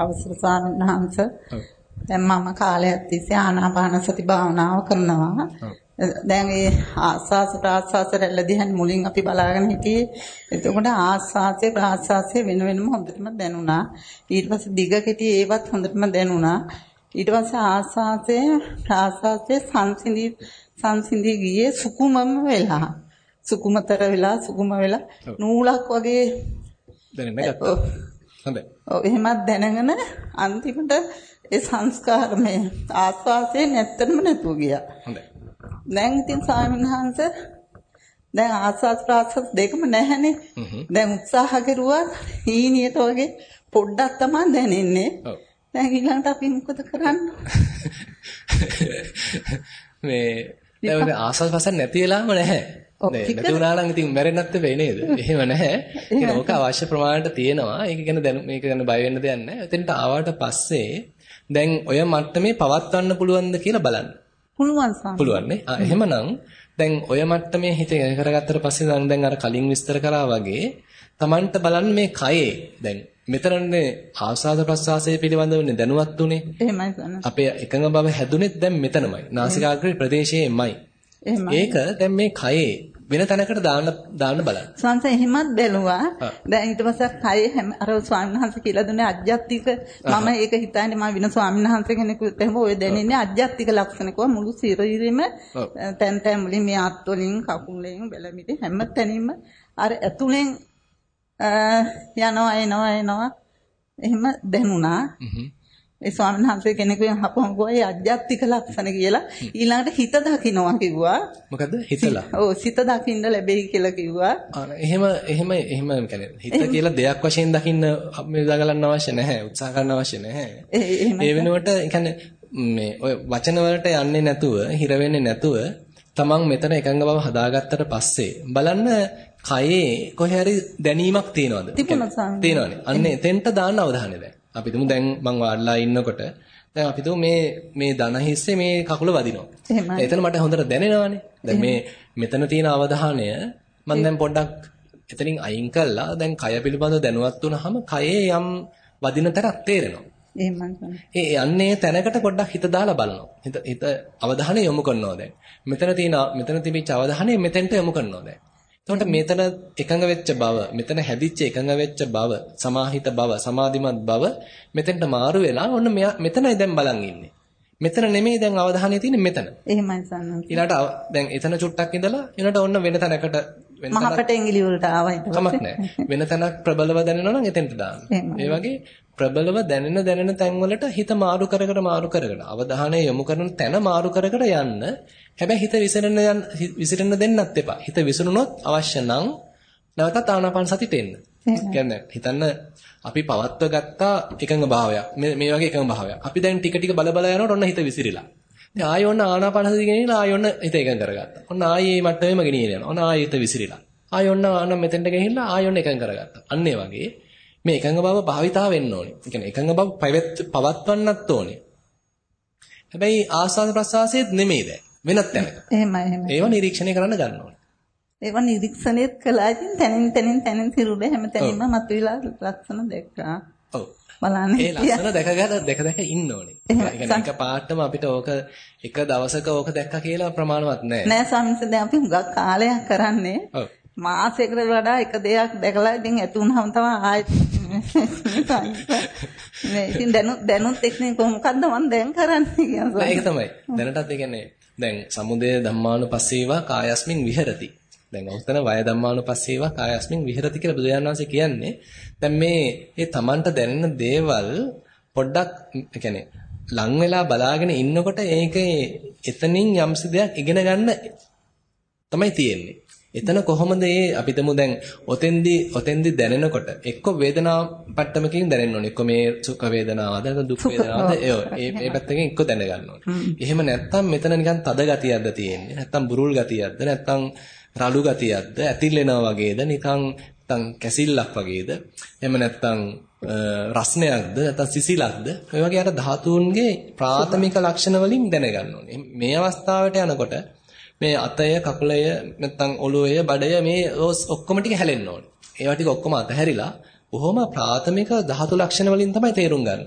අවසර ස්වාමීන් වහන්සේ. දැන් මම කාලයක් තිස්සේ ආනාපාන සති භාවනාව කරනවා. දැන් ඒ ආස්වාස ප්‍රාස්වාස රැල්ල දිහා මුලින් අපි බලාගෙන හිටියේ. එතකොට ආස්වාසේ ප්‍රාස්වාසේ වෙන වෙනම හොඳටම දැනුණා. ඊට පස්සේ දිග කෙටි ඒවත් හොඳටම දැනුණා. ඊට පස්සේ ආස්වාසේ ප්‍රාස්වාසේ සංසිඳි සංසිඳි ගියේ සුකුමම වෙලා. සුකුමතර වෙලා සුකුම වෙලා නූලක් වගේ දැනෙන්න ගත්තා. හොඳයි. ඔව් එහෙමත් දැනගෙන අන්තිමට ඒ සංස්කාරමය ආස්වාසේ නැත්තටම නැතුව ගියා. හොඳයි. දැන් ඉතින් ස්වාමීන් වහන්සේ දැන් ආස්වාස් ප්‍රාස්වාස් දෙකම නැහැනේ. දැන් උත්සාහ කරුවා හීනියට වගේ පොඩ්ඩක් තමයි දැනෙන්නේ. ඔව්. දැන් ඊළඟට අපි මොකද කරන්නේ? මේ දැන් ආසස් පසන් නැති වෙලාම නැහැ. නැති වුණා නම් ඉතින් මැරෙන්නත් වෙයි නේද? එහෙම නැහැ. ඒක ඕක අවශ්‍ය ප්‍රමාණයට තියෙනවා. ඒක ගැන දැන් මේක ගැන බය වෙන්න දෙයක් නැහැ. එතෙන්ට ආවට පස්සේ දැන් ඔය මට්ටමේ පවත්වන්න පුළුවන්ද කියලා බලන්න. පුළුවන් සාම. පුළුවන් නේ. ආ එහෙමනම් දැන් ඔය මට්ටමේ හිත කරගත්තට පස්සේ දැන් දැන් අර කලින් විස්තර කරා වගේ Tamanට බලන්න මේ කයේ දැන් මෙතනනේ ආස්වාද ප්‍රසආසය පිළිබඳවනේ දැනුවත් උනේ. එහෙමයි සාම. අපේ එකඟ බව හැදුනෙත් දැන් මෙතනමයි. නාසිකාග්‍රේ ප්‍රදේශයේමයි. ඒක දැන් මේ කයේ වෙන තැනකට දාන්න දාන්න බලන්න. සංස එහෙමත් බැලුවා. දැන් ඊට පස්සේ කය අර ස්වාමීන් වහන්සේ කියලා දුන්නේ අධ්‍යාත්මික මම ඒක හිතන්නේ මම වින ස්වාමීන් වහන්සේ කෙනෙකුට එහෙම ඔය දැනෙන්නේ අධ්‍යාත්මික ලක්ෂණකව මුළු ශරීරෙම තැන් තැන් වලින් මේ අත් වලින් කකුල් වලින් බැලමිටි හැම තැනින්ම අර ඇතුලෙන් යනවා එනවා එනවා එහෙම දැනුණා. ඒ ස්වාමීන් වහන්සේ කෙනෙකුගෙන් අහපුවම කිව්වා ඒ අධ්‍යාත්මික ලක්ෂණ කියලා ඊළඟට හිත දකින්නවා කිව්වා. මොකද්ද? හිතලා. ඔව් සිත දකින්න ලැබෙයි කියලා කිව්වා. එහෙම එහෙම එහෙම කියන්නේ හිත කියලා දෙයක් වශයෙන් දකින්න මේ දගලන්න අවශ්‍ය නැහැ. උත්සාහ කරන්න අවශ්‍ය නැහැ. ඒ වෙනුවට කියන්නේ මේ ඔය වචන වලට යන්නේ නැතුව, හිර වෙන්නේ නැතුව තමන් මෙතන එකඟ බව හදාගත්තට පස්සේ බලන්න කයේ කොහේ හරි දැනීමක් තියෙනවද? තියෙනවනේ. අන්න එතෙන්ට දාන්න අවධානය දැන්. අපි තුමු දැන් මං වාඩිලා ඉන්නකොට දැන් අපි තුමු මේ මේ දන හිස්සේ මේ කකුල වදිනවා. එතන මට හොඳට දැනෙනවානේ. දැන් මේ මෙතන තියෙන අවධානය මම දැන් පොඩ්ඩක් එතනින් අයින් කළා. දැන් කය පිළිබඳව දැනුවත් වුණාම කයේ යම් වදින තැනක් තේරෙනවා. ඒ යන්නේ තැනකට පොඩ්ඩක් හිත දාලා බලනවා. හිත හිත අවධානය යොමු කරනවා දැන්. මෙතන තියෙන මෙතන තිබිච්ච අවධානය මෙතෙන්ට යොමු කරනවා දැන්. එතකොට මෙතන එකඟ වෙච්ච බව, මෙතන හැදිච්ච එකඟ වෙච්ච බව, සමාහිත බව, සමාධිමත් බව මෙතෙන්ට මාරු වෙලා ඔන්න මෙතනයි දැන් බලන් ඉන්නේ. මෙතන නෙමෙයි දැන් අවධානය තියෙන්නේ මෙතන. එහෙමයි සන්නස්. ඊළාට දැන් එතන චුට්ටක් ඉඳලා ඊළාට ඔන්න වෙන තැනකට වෙන තැනක් මහකට ඇඟිලි වලට ආවා ඊට කමක් නැහැ. වෙන තැනක් ප්‍රබලව දැනෙනවා නම් එතෙන්ට දාන්න. ඒ වගේ ප්‍රබලව දැනෙන දැනෙන තැන් වලට හිත මාරු කර කර මාරු කරගෙන අවධානය යොමු කරන තැන මාරු කර කර යන්න හැබැයි හිත විසිරෙන්න යන විසිරෙන්න දෙන්නත් එපා. හිත විසිරුණොත් අවශ්‍ය නම් නැවතත් ආනාපාන සතියට එන්න. කියන්නේ හිතන්න අපි පවත්ව ගත්තා එකඟ භාවයක්. මේ මේ වගේ එකඟ භාවයක්. අපි දැන් ටික ටික බල බල යනකොට ඔන්න හිත විසිරිලා. ඉතින් ආයෙ ඔන්න ආනාපාන සතිය ගෙනියලා ආයෙ ඔන්න හිත එකඟ කරගත්තා. ඔන්න ආයෙ මේ මට්ටමෙම ගෙනියන යනවා. ඔන්න ආයෙ හිත විසිරිලා. ආයෙ ඔන්න ආන මෙතෙන්ට ගෙනිහිල්ලා ආයෙ ඔන්න එකඟ කරගත්තා. අන්න ඒ වගේ මේ එකඟ බව භාවිතා වෙන්න ඕනේ. ඒ කියන්නේ එකඟ බව පවත්වන්නත් ඕනේ. හැබැයි ආස්වාද ප්‍රසආසයේත් නෙමෙයි දැන්. වෙනත් තැනක. එහෙමයි එහෙමයි. ඒව නිරීක්ෂණය කරන්න ගන්න ඕනේ. ඒව නිරීක්ෂණයත් කළා ඉතින් තනින් තනින් තනින් සිරුර හැම තැනින්ම මතුවලා ලක්ෂණ දැක්කා. ඔව්. බලන්න. ඒ ලක්ෂණ දැකගන්න දැක දැක ඉන්න ඕනේ. ඒ කියන්නේ එක පාටම අපිට ඕක එක දවසක ඕක දැක්කා කියලා ප්‍රමාණවත් නෑ. නෑ ස්වාමීන් දැන් අපි හුඟක් කාලයක් කරන්නේ. ඔව්. මාසයකට වඩා එක දෙයක් දැකලා ඉතින් ඇති වුණාම තමයි ආයෙත් මේ ඉතින් දැනුත් දැනුත් එක්නේ කොහොමද මම දැන් කරන්නේ කියන්නේ. ඒක තමයි. දැනටත් ඒ කියන්නේ දැන් සමුදය ධම්මානුපස්සේවා කායස්මින් විහෙරති. දැන් ඔතන වය ධම්මානුපස්සේවා කායස්මින් විහෙරති කියලා බුදුන් වහන්සේ කියන්නේ. දැන් මේ ඒ Tamanට දැනෙන දේවල් පොඩ්ඩක් කියන්නේ ලං වෙලා බලාගෙන ඉන්නකොට ඒකේ එතනින් යම්සි දෙයක් ඉගෙන ගන්න තමයි තියෙන්නේ. එතන කොහොමද මේ අපිටම දැන් ඔතෙන්දි ඔතෙන්දි දැනෙනකොට එක්ක වේදනා පට්ටමකින් දැනෙන්න ඕනේ. එක්ක මේ සුඛ වේදනාවද දුක් වේදනාවද? ඒ මේ පැත්තකින් එක්ක දැනගන්න ඕනේ. එහෙම නැත්තම් මෙතන නිකන් තද ගතියක්ද තියෙන්නේ. නැත්තම් බුරුල් ගතියක්ද? නැත්තම් රළු ගතියක්ද? ඇතිල්ලෙනවා වගේද? නිකන් නැත්තම් කැසිල්ලක් වගේද? එහෙම නැත්තම් රස්නයක්ද? නැත්නම් සිසිලක්ද? ඔය වගේ අර ධාතුන්ගේ ප්‍රාථමික ලක්ෂණ වලින් දැනගන්න ඕනේ. මේ අවස්ථාවට යනකොට මේ අතය, කකුලය, නැත්නම් ඔළුවය, බඩය මේ ඔක්කොම ටික හැලෙන්න ඕනේ. ඒවා ටික ඔක්කොම අතහැරිලා බොහොම ප්‍රාථමික ධාතු ලක්ෂණ වලින් තමයි තේරුම් ගන්න.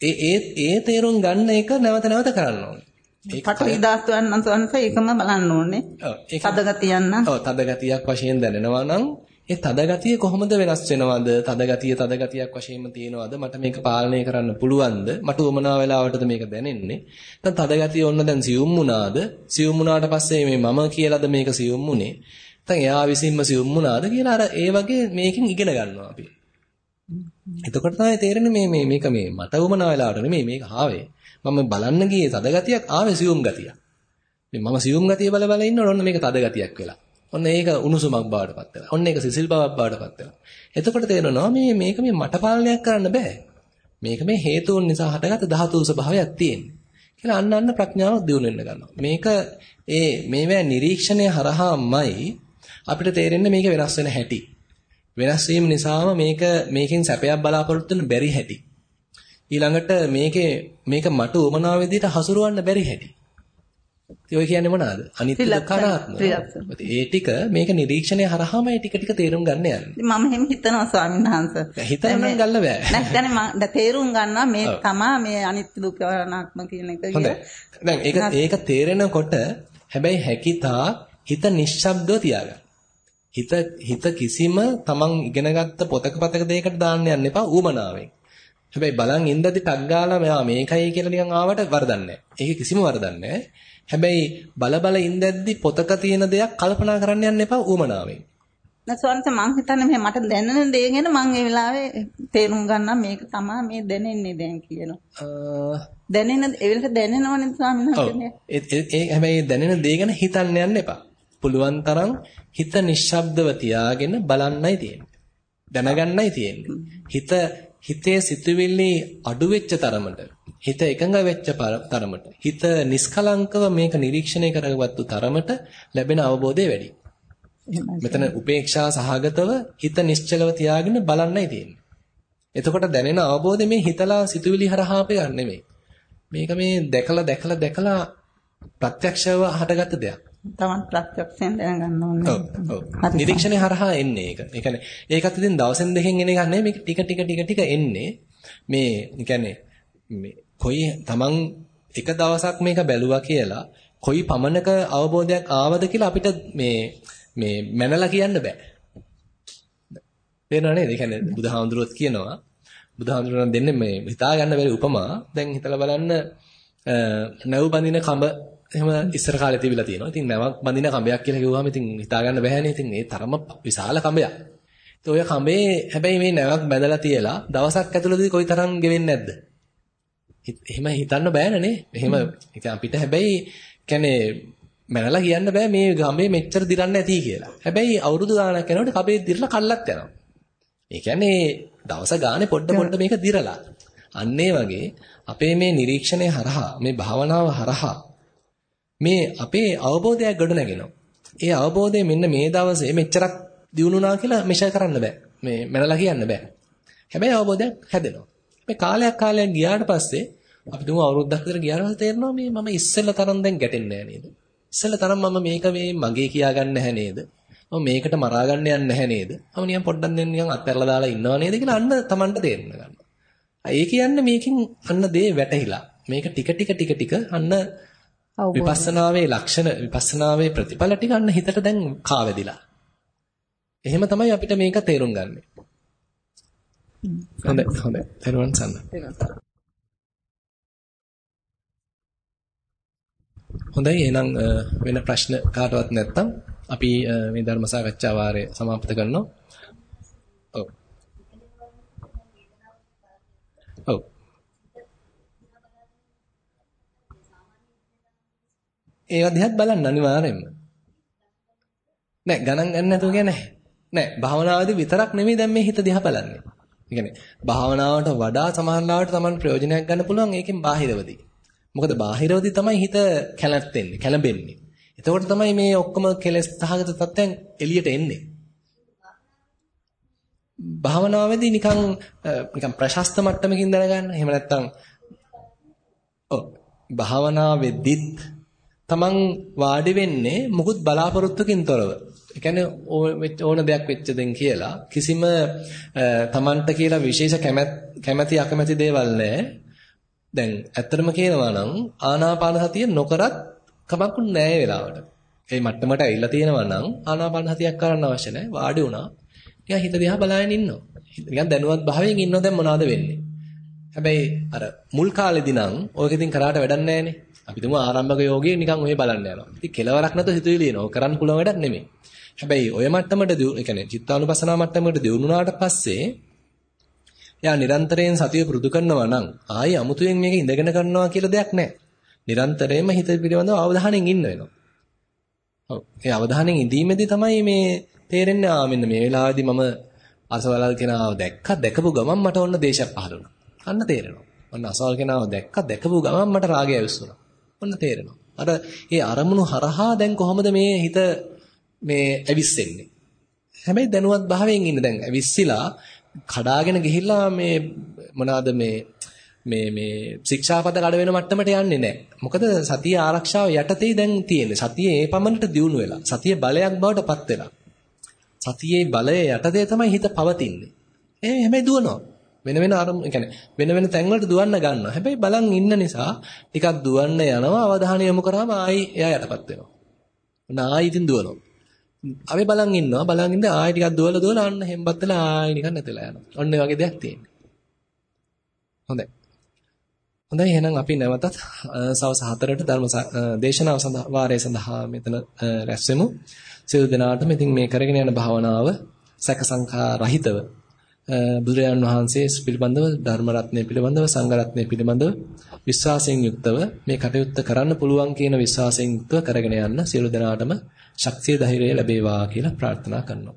ඒ ඒ ඒ තේරුම් ගන්න එක නැවත නැවත කරන්න ඕනේ. පටවි ධාතුන් අන්තන්ස ඒකම බලන්න ඕනේ. ඔව් ඒක තද ගතියන් නම්. ඔව් තද ගතියක් වශයෙන් දැනෙනවා නම් ඒ තද ගතිය කොහොමද වෙනස් වෙනවද? තද ගතිය තද ගතියක් වශයෙන්ම තියෙනවද? මට මේක පාලනය කරන්න පුළුවන්ද? මට උමනා වෙලාවටද මේක දැනෙන්නේ? නැත්නම් තද ගතිය ඔන්න දැන් සියුම් වුණාද? සියුම් වුණාට පස්සේ මේ මම කියලාද මේක සියුම් වුනේ? නැත්නම් එයා විසින්ම සියුම් වුණාද කියලා අර ඒ වගේ මේකෙන් ඉගෙන ගන්නවා අපි. එතකොට තමයි තේරෙන්නේ මේ මේ මේක මේ මට උමනා වෙලාවට නෙමෙයි මේක ආවේ. මම බලන්න ගියේ තද ගතියක් ආවේ සියුම් ගතියක්. මේ මම සියුම් ගතිය බල බල ඉන්නකොට ඔන්න මේක තද ගතියක් වෙලා. ඔන්න ඒක උණුසුමක් බවටපත් වෙලා. ඔන්න ඒක සිසිල් බවක් බවටපත් වෙලා. එතකොට තේරෙනවා මේ මේක මේ මට පාලනයක් කරන්න බෑ. මේක මේ හේතුන් නිසා හටගත් ධාතු ස්වභාවයක් තියෙන්නේ. කියලා අන්න අන්න ප්‍රඥාව දියුණු වෙන්න ගන්නවා. මේක ඒ මේවැ නිරීක්ෂණය හරහාමයි අපිට තේරෙන්නේ මේක වෙනස් වෙන හැටි. වෙනස් වීම නිසාම මේක මේකෙන් සැපයක් බලාපොරොත්තු වෙන්න බැරි හැටි. ඊළඟට මේකේ මේක මට උමනා විදිහට හසුරවන්න බැරි හැටි. ඔය කියන්නේ මොනවාද? අනිත්‍ය දුක්ඛනාත්ම. ඒ ටික මේක නිරීක්ෂණය හරහාම ඒ ටික ටික තේරුම් ගන්න යන්නේ. මම එහෙම හිතනවා ස්වාමීන් වහන්සේ. හිතන්න ගන්න බෑ. නැත්නම් මම තේරුම් ගන්නවා මේ තමා මේ අනිත්‍ය දුක්ඛනාත්ම කියන එක. හොඳයි. දැන් ඒක ඒක තේරෙනකොට හැබැයි හැකිතා හිත නිශ්ශබ්දව තියාගන්න. හිත හිත කිසිම තමන් ඉගෙනගත්ත පොතක පතක දෙයකට දාන්න යන්න එපා ඌමනාවෙන්. හැබැයි බලන් ඉඳදී ටක් ගාලා මෙයා මේකයි කියලා නිකන් ආවට වරදක් නැහැ. ඒක කිසිම වරදක් නැහැ. හැබැයි බල බල ඉඳද්දි පොතක තියෙන දෙයක් කල්පනා කරන්න යන්න එපා ඌමනාවෙන්. නැසොන්ත මං හිතන්නේ මේ මට දැනෙන දේ ගැන මං ඒ වෙලාවේ තේරුම් ගන්නම් මේක තමයි මේ දැනෙන්නේ දැන් කියනවා. දැනෙන ඒ වෙලට දැනෙනවනේ ස්වාමීන් වහන්සේ. ඒ හැබැයි දැනෙන දේ ගැන හිතන්න යන්න එපා. පුළුවන් තරම් හිත නිශ්ශබ්දව තියාගෙන බලන්නයි තියෙන්නේ. දැනගන්නයි තියෙන්නේ. හිත හිතේ සිතුවිලි අඩු වෙච්ච තරමට හිත එකඟ වෙච්ච තරමට හිත නිස්කලංකව මේක නිරීක්ෂණය කරගත්තු තරමට ලැබෙන අවබෝධය වැඩි. මෙතන උපේක්ෂා සහගතව හිත නිශ්චලව තියාගෙන බලන්නයි තියෙන්නේ. එතකොට දැනෙන අවබෝධය මේ හිතලා සිතුවිලි හරහා අපේ නෙමෙයි. මේක මේ දැකලා දැකලා දැකලා ප්‍රත්‍යක්ෂව හටගත්ත දෙයක්. තමන් ප්‍රත්‍යක්ෂයෙන් දැනගන්න ඕනේ. ඔව් ඔව්. නිරීක්ෂණේ හරහා එන්නේ ඒක. ඒ කියන්නේ ඒකත් ඉතින් දවසෙන් දෙකෙන් එන එකක් නෙමෙයි මේක ටික ටික ටික ටික එන්නේ. මේ කියන්නේ මේ කොයි තමන් එක දවසක් මේක බැලුවා කියලා කොයි පමණක අවබෝධයක් ආවද කියලා අපිට මේ මේ මැනලා කියන්න බෑ. තේරෙනව නේද? ඒ කියන්නේ බුදුහාමුදුරුවෝත් කියනවා බුදුහාමුදුරුවෝ දෙන්නේ මේ හිතා ගන්න බැරි උපමා. දැන් හිතලා බලන්න නැව් බඳින කඹ එහෙම ඉස්සර කාලේ තිබිලා තියෙනවා. ඉතින් නැවක් බඳින කඹයක් කියලා කිව්වම ඉතින් හිතා ගන්න බෑනේ. ඉතින් ඒ තරම විශාල කඹයක්. ඉතින් ඔය කඹේ හැබැයි මේ නැවක් බැඳලා තියලා දවසක් ඇතුළතදී කොයි තරම් ගෙවෙන්නේ නැද්ද? එහෙම හිතන්න බෑනේ නේ. එහෙම ඉතින් අපිට හැබැයි කියන්නේ මනලා කියන්න බෑ මේ ගමේ මෙච්චර දිරන්න ඇති කියලා. හැබැයි අවුරුදු ගාණක් යනකොට කබේ දිරලා කල්ලක් යනවා. ඒ කියන්නේ දවස ගානේ පොඩ පොඩ මේක දිරලා. අන්න වගේ අපේ මේ නිරීක්ෂණය හරහා මේ භාවනාව හරහා මේ අපේ අවබෝධයක් ගොඩ නැගෙනවා. ඒ අවබෝධය මෙන්න මේ දවසේ මෙච්චරක් දිනුනා කියලා මෙෂර් කරන්න බෑ. මේ මනලා කියන්න බෑ. හැබැයි අවබෝධයක් හැදෙනවා. මේ කාලයක් කාලයක් ගියාට පස්සේ අපි දුම අවුරුද්දක් විතර ගියාට පස්සේ තේරෙනවා මේ මම ඉස්සෙල්ලා තරම් දැන් ගැටෙන්නේ නැහැ නේද? ඉස්සෙල්ලා තරම් මම මේක මේ මගේ කියා ගන්න නැහැ නේද? මම මේකට මරා ගන්න යන්නේ නැහැ නේද? මම නිකන් පොඩ්ඩක් දැන් නිකන් අත්හැරලා දාලා ඉන්නව නේද කියලා අන්න Tamanට තේරෙන්න ගන්නවා. ඒ කියන්නේ මේකෙන් අන්න දේ වැටහිලා. මේක ටික ටික ටික ටික අන්න විපස්සනාවේ ලක්ෂණ විපස්සනාවේ ප්‍රතිඵල ටික ගන්න හිතට දැන් කාවැදිලා. එහෙම තමයි අපිට මේක තේරුම් ගන්න. හොඳයි හොඳයි. දරුවන් සන්න. හොඳයි එහෙනම් වෙන ප්‍රශ්න කාටවත් නැත්තම් අපි මේ ධර්ම සාකච්ඡා වාරය සමාප්ත කරනවා. ඒවා දිහත් බලන්න අනිවාර්යෙන්ම. නෑ ගණන් ගන්න නැතුව කියන්නේ නෑ භාවනාවේදී විතරක් නෙමෙයි දැන් මේ හිත දිහා බලන්නේ. ඒ කියන්නේ භාවනාවට වඩා සමහරවිට Taman ප්‍රයෝජනයක් ගන්න පුළුවන් ඒකෙන් බාහිරවදී. මොකද බාහිරවදී තමයි හිත කැළැත්තෙන්නේ, කැළඹෙන්නේ. එතකොට තමයි මේ ඔක්කොම කෙලස් තහගත තත්ත්වයන් එළියට එන්නේ. භාවනාවේදී නිකන් නිකන් ප්‍රශස්ත මට්ටමකින් දැනගන්න. එහෙම නැත්නම් ඔව් භාවනාවේදීත් තමන් වාඩි වෙන්නේ මුකුත් බලාපොරොත්තුකින් තොරව. ඒ කියන්නේ ඕන දෙයක් වෙච්ච දෙන් කියලා කිසිම තමන්ට කියලා විශේෂ කැමැති අකමැති දේවල් නැහැ. දැන් ඇත්තටම කියනවා නම් ආනාපාන සතිය නොකරත් කමක් නැහැ වෙලාවට. ඒ මට්ටමට ඇවිල්ලා තියෙනවා නම් ආනාපාන සතියක් කරන්න අවශ්‍ය නැහැ. වාඩි වුණා. නිකන් හිත දිහා බලාගෙන ඉන්නවා. නිකන් දැනුවත් භාවයෙන් ඉන්නව දැන් මොනවද වෙන්නේ? හැබැයි අර මුල් කාලෙදී නම් ඔයක ඉතින් කරාට වැඩක් නැහැනේ. අපි තුමු ආරම්භක යෝගයේ නිකන් ඔය බලන්න යනවා. ඉතින් කෙලවරක් නැතුව හිතුවේ ලියනවා. කරන්න පුළුවන් වැඩක් නෙමෙයි. හැබැයි ඔය මට්ටමට ඒ කියන්නේ චිත්තානුපසනාව මට්ටමකට දියුණුනාට පස්සේ එයා නිරන්තරයෙන් සතිය පුරුදු කරනවා නම් ආයි අමුතුවෙන් මේක ඉඳගෙන කරනවා කියලා දෙයක් නැහැ. නිරන්තරයෙන්ම හිත පිළිබඳව අවධානයෙන් ඉන්න වෙනවා. ඔව්. ඒ අවධානයෙන් ඉඳීමේදී තමයි මේ තේරෙන්නේ ආ මෙන්න මේ වෙලාවේදී මම අසවල් කෙනාව දැක්ක දැකපු ගමන් මට ඔන්න දේශයක් පහළ වුණා. අන්න තේරෙනවා. ඔන්න අසවල් කෙනාව දැක්ක දැකපු ගමන් මට රාගය ඇවිස්සුණා. ඔන්න තේරෙනවා. අර ඒ අරමුණු හරහා දැන් කොහොමද මේ හිත මේ ඇවිස්සෙන්නේ? හැබැයි දැනුවත් භාවයෙන් ඉන්න දැන් ඇවිස්සිලා කඩාගෙන ගිහිල්ලා මේ මොනවාද මේ මේ මේ ශික්ෂාපද කඩ වෙන මට්ටමට යන්නේ නැහැ. මොකද සතිය ආරක්ෂාව යටතේ දැන් තියෙන්නේ. සතිය ඒ පමණට දියුණු වෙලා. සතිය බලයක් බවට පත් වෙලා. සතියේ බලය යටතේ තමයි හිත පවතින්නේ. ඒ හැබැයි දුවනවා. වෙන වෙන අරමුණු ඒ කියන්නේ වෙන වෙන තැන් වලට දුවන්න ගන්නවා. හැබැයි බලන් ඉන්න නිසා ටිකක් දුවන්න යනවා අවධානය යොමු කරාම ආයි එයා යටපත් වෙනවා. ඔන්න ආයි ඉතින් දුවනවා. අපි බලන් ඉන්නවා බලන් ඉඳ ආයි ටිකක් දුවලා දුවලා අන්න හෙම්බත් වෙලා ආයි නිකන් නැතලා යනවා. ඔන්න ඒ වගේ දෙයක් තියෙනවා. හොඳයි. හොඳයි එහෙනම් අපි නැවතත් සවස් 4ට ධර්ම දේශනාව සඳහා වාරය සඳහා මෙතන රැස් වෙමු. සියලු දෙනාටම ඉතින් මේ කරගෙන යන භාවනාව සැක සංකා රහිතව බුදුරජාන් වහන්සේ පිළිබඳව ධර්ම රත්නය පිළිබඳව සංඝ රත්නය පිළිබඳව විශ්වාසයෙන් යුක්තව මේ කටයුත්ත කරන්න පුළුවන් කියන විශ්වාසයෙන් යුක්තව කරගෙන යන්න සියලු දෙනාටම ශක්තිය ධෛර්යය ලැබේවා කියලා ප්‍රාර්ථනා කරනවා.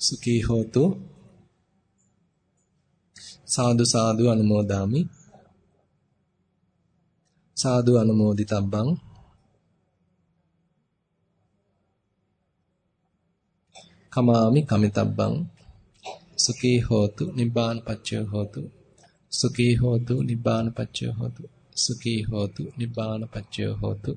සුඛී හෝතු. සාදු සාදු අනුමෝදාමි. සාදු අනුමෝදිතබ්බං. කමාමි කමිතබ්බං සුඛී හෝතු නිබ්බාන පච්චය හෝතු සුඛී හෝතු නිබ්බාන පච්චය හෝතු සුඛී හෝතු නිබ්බාන පච්චය හෝතු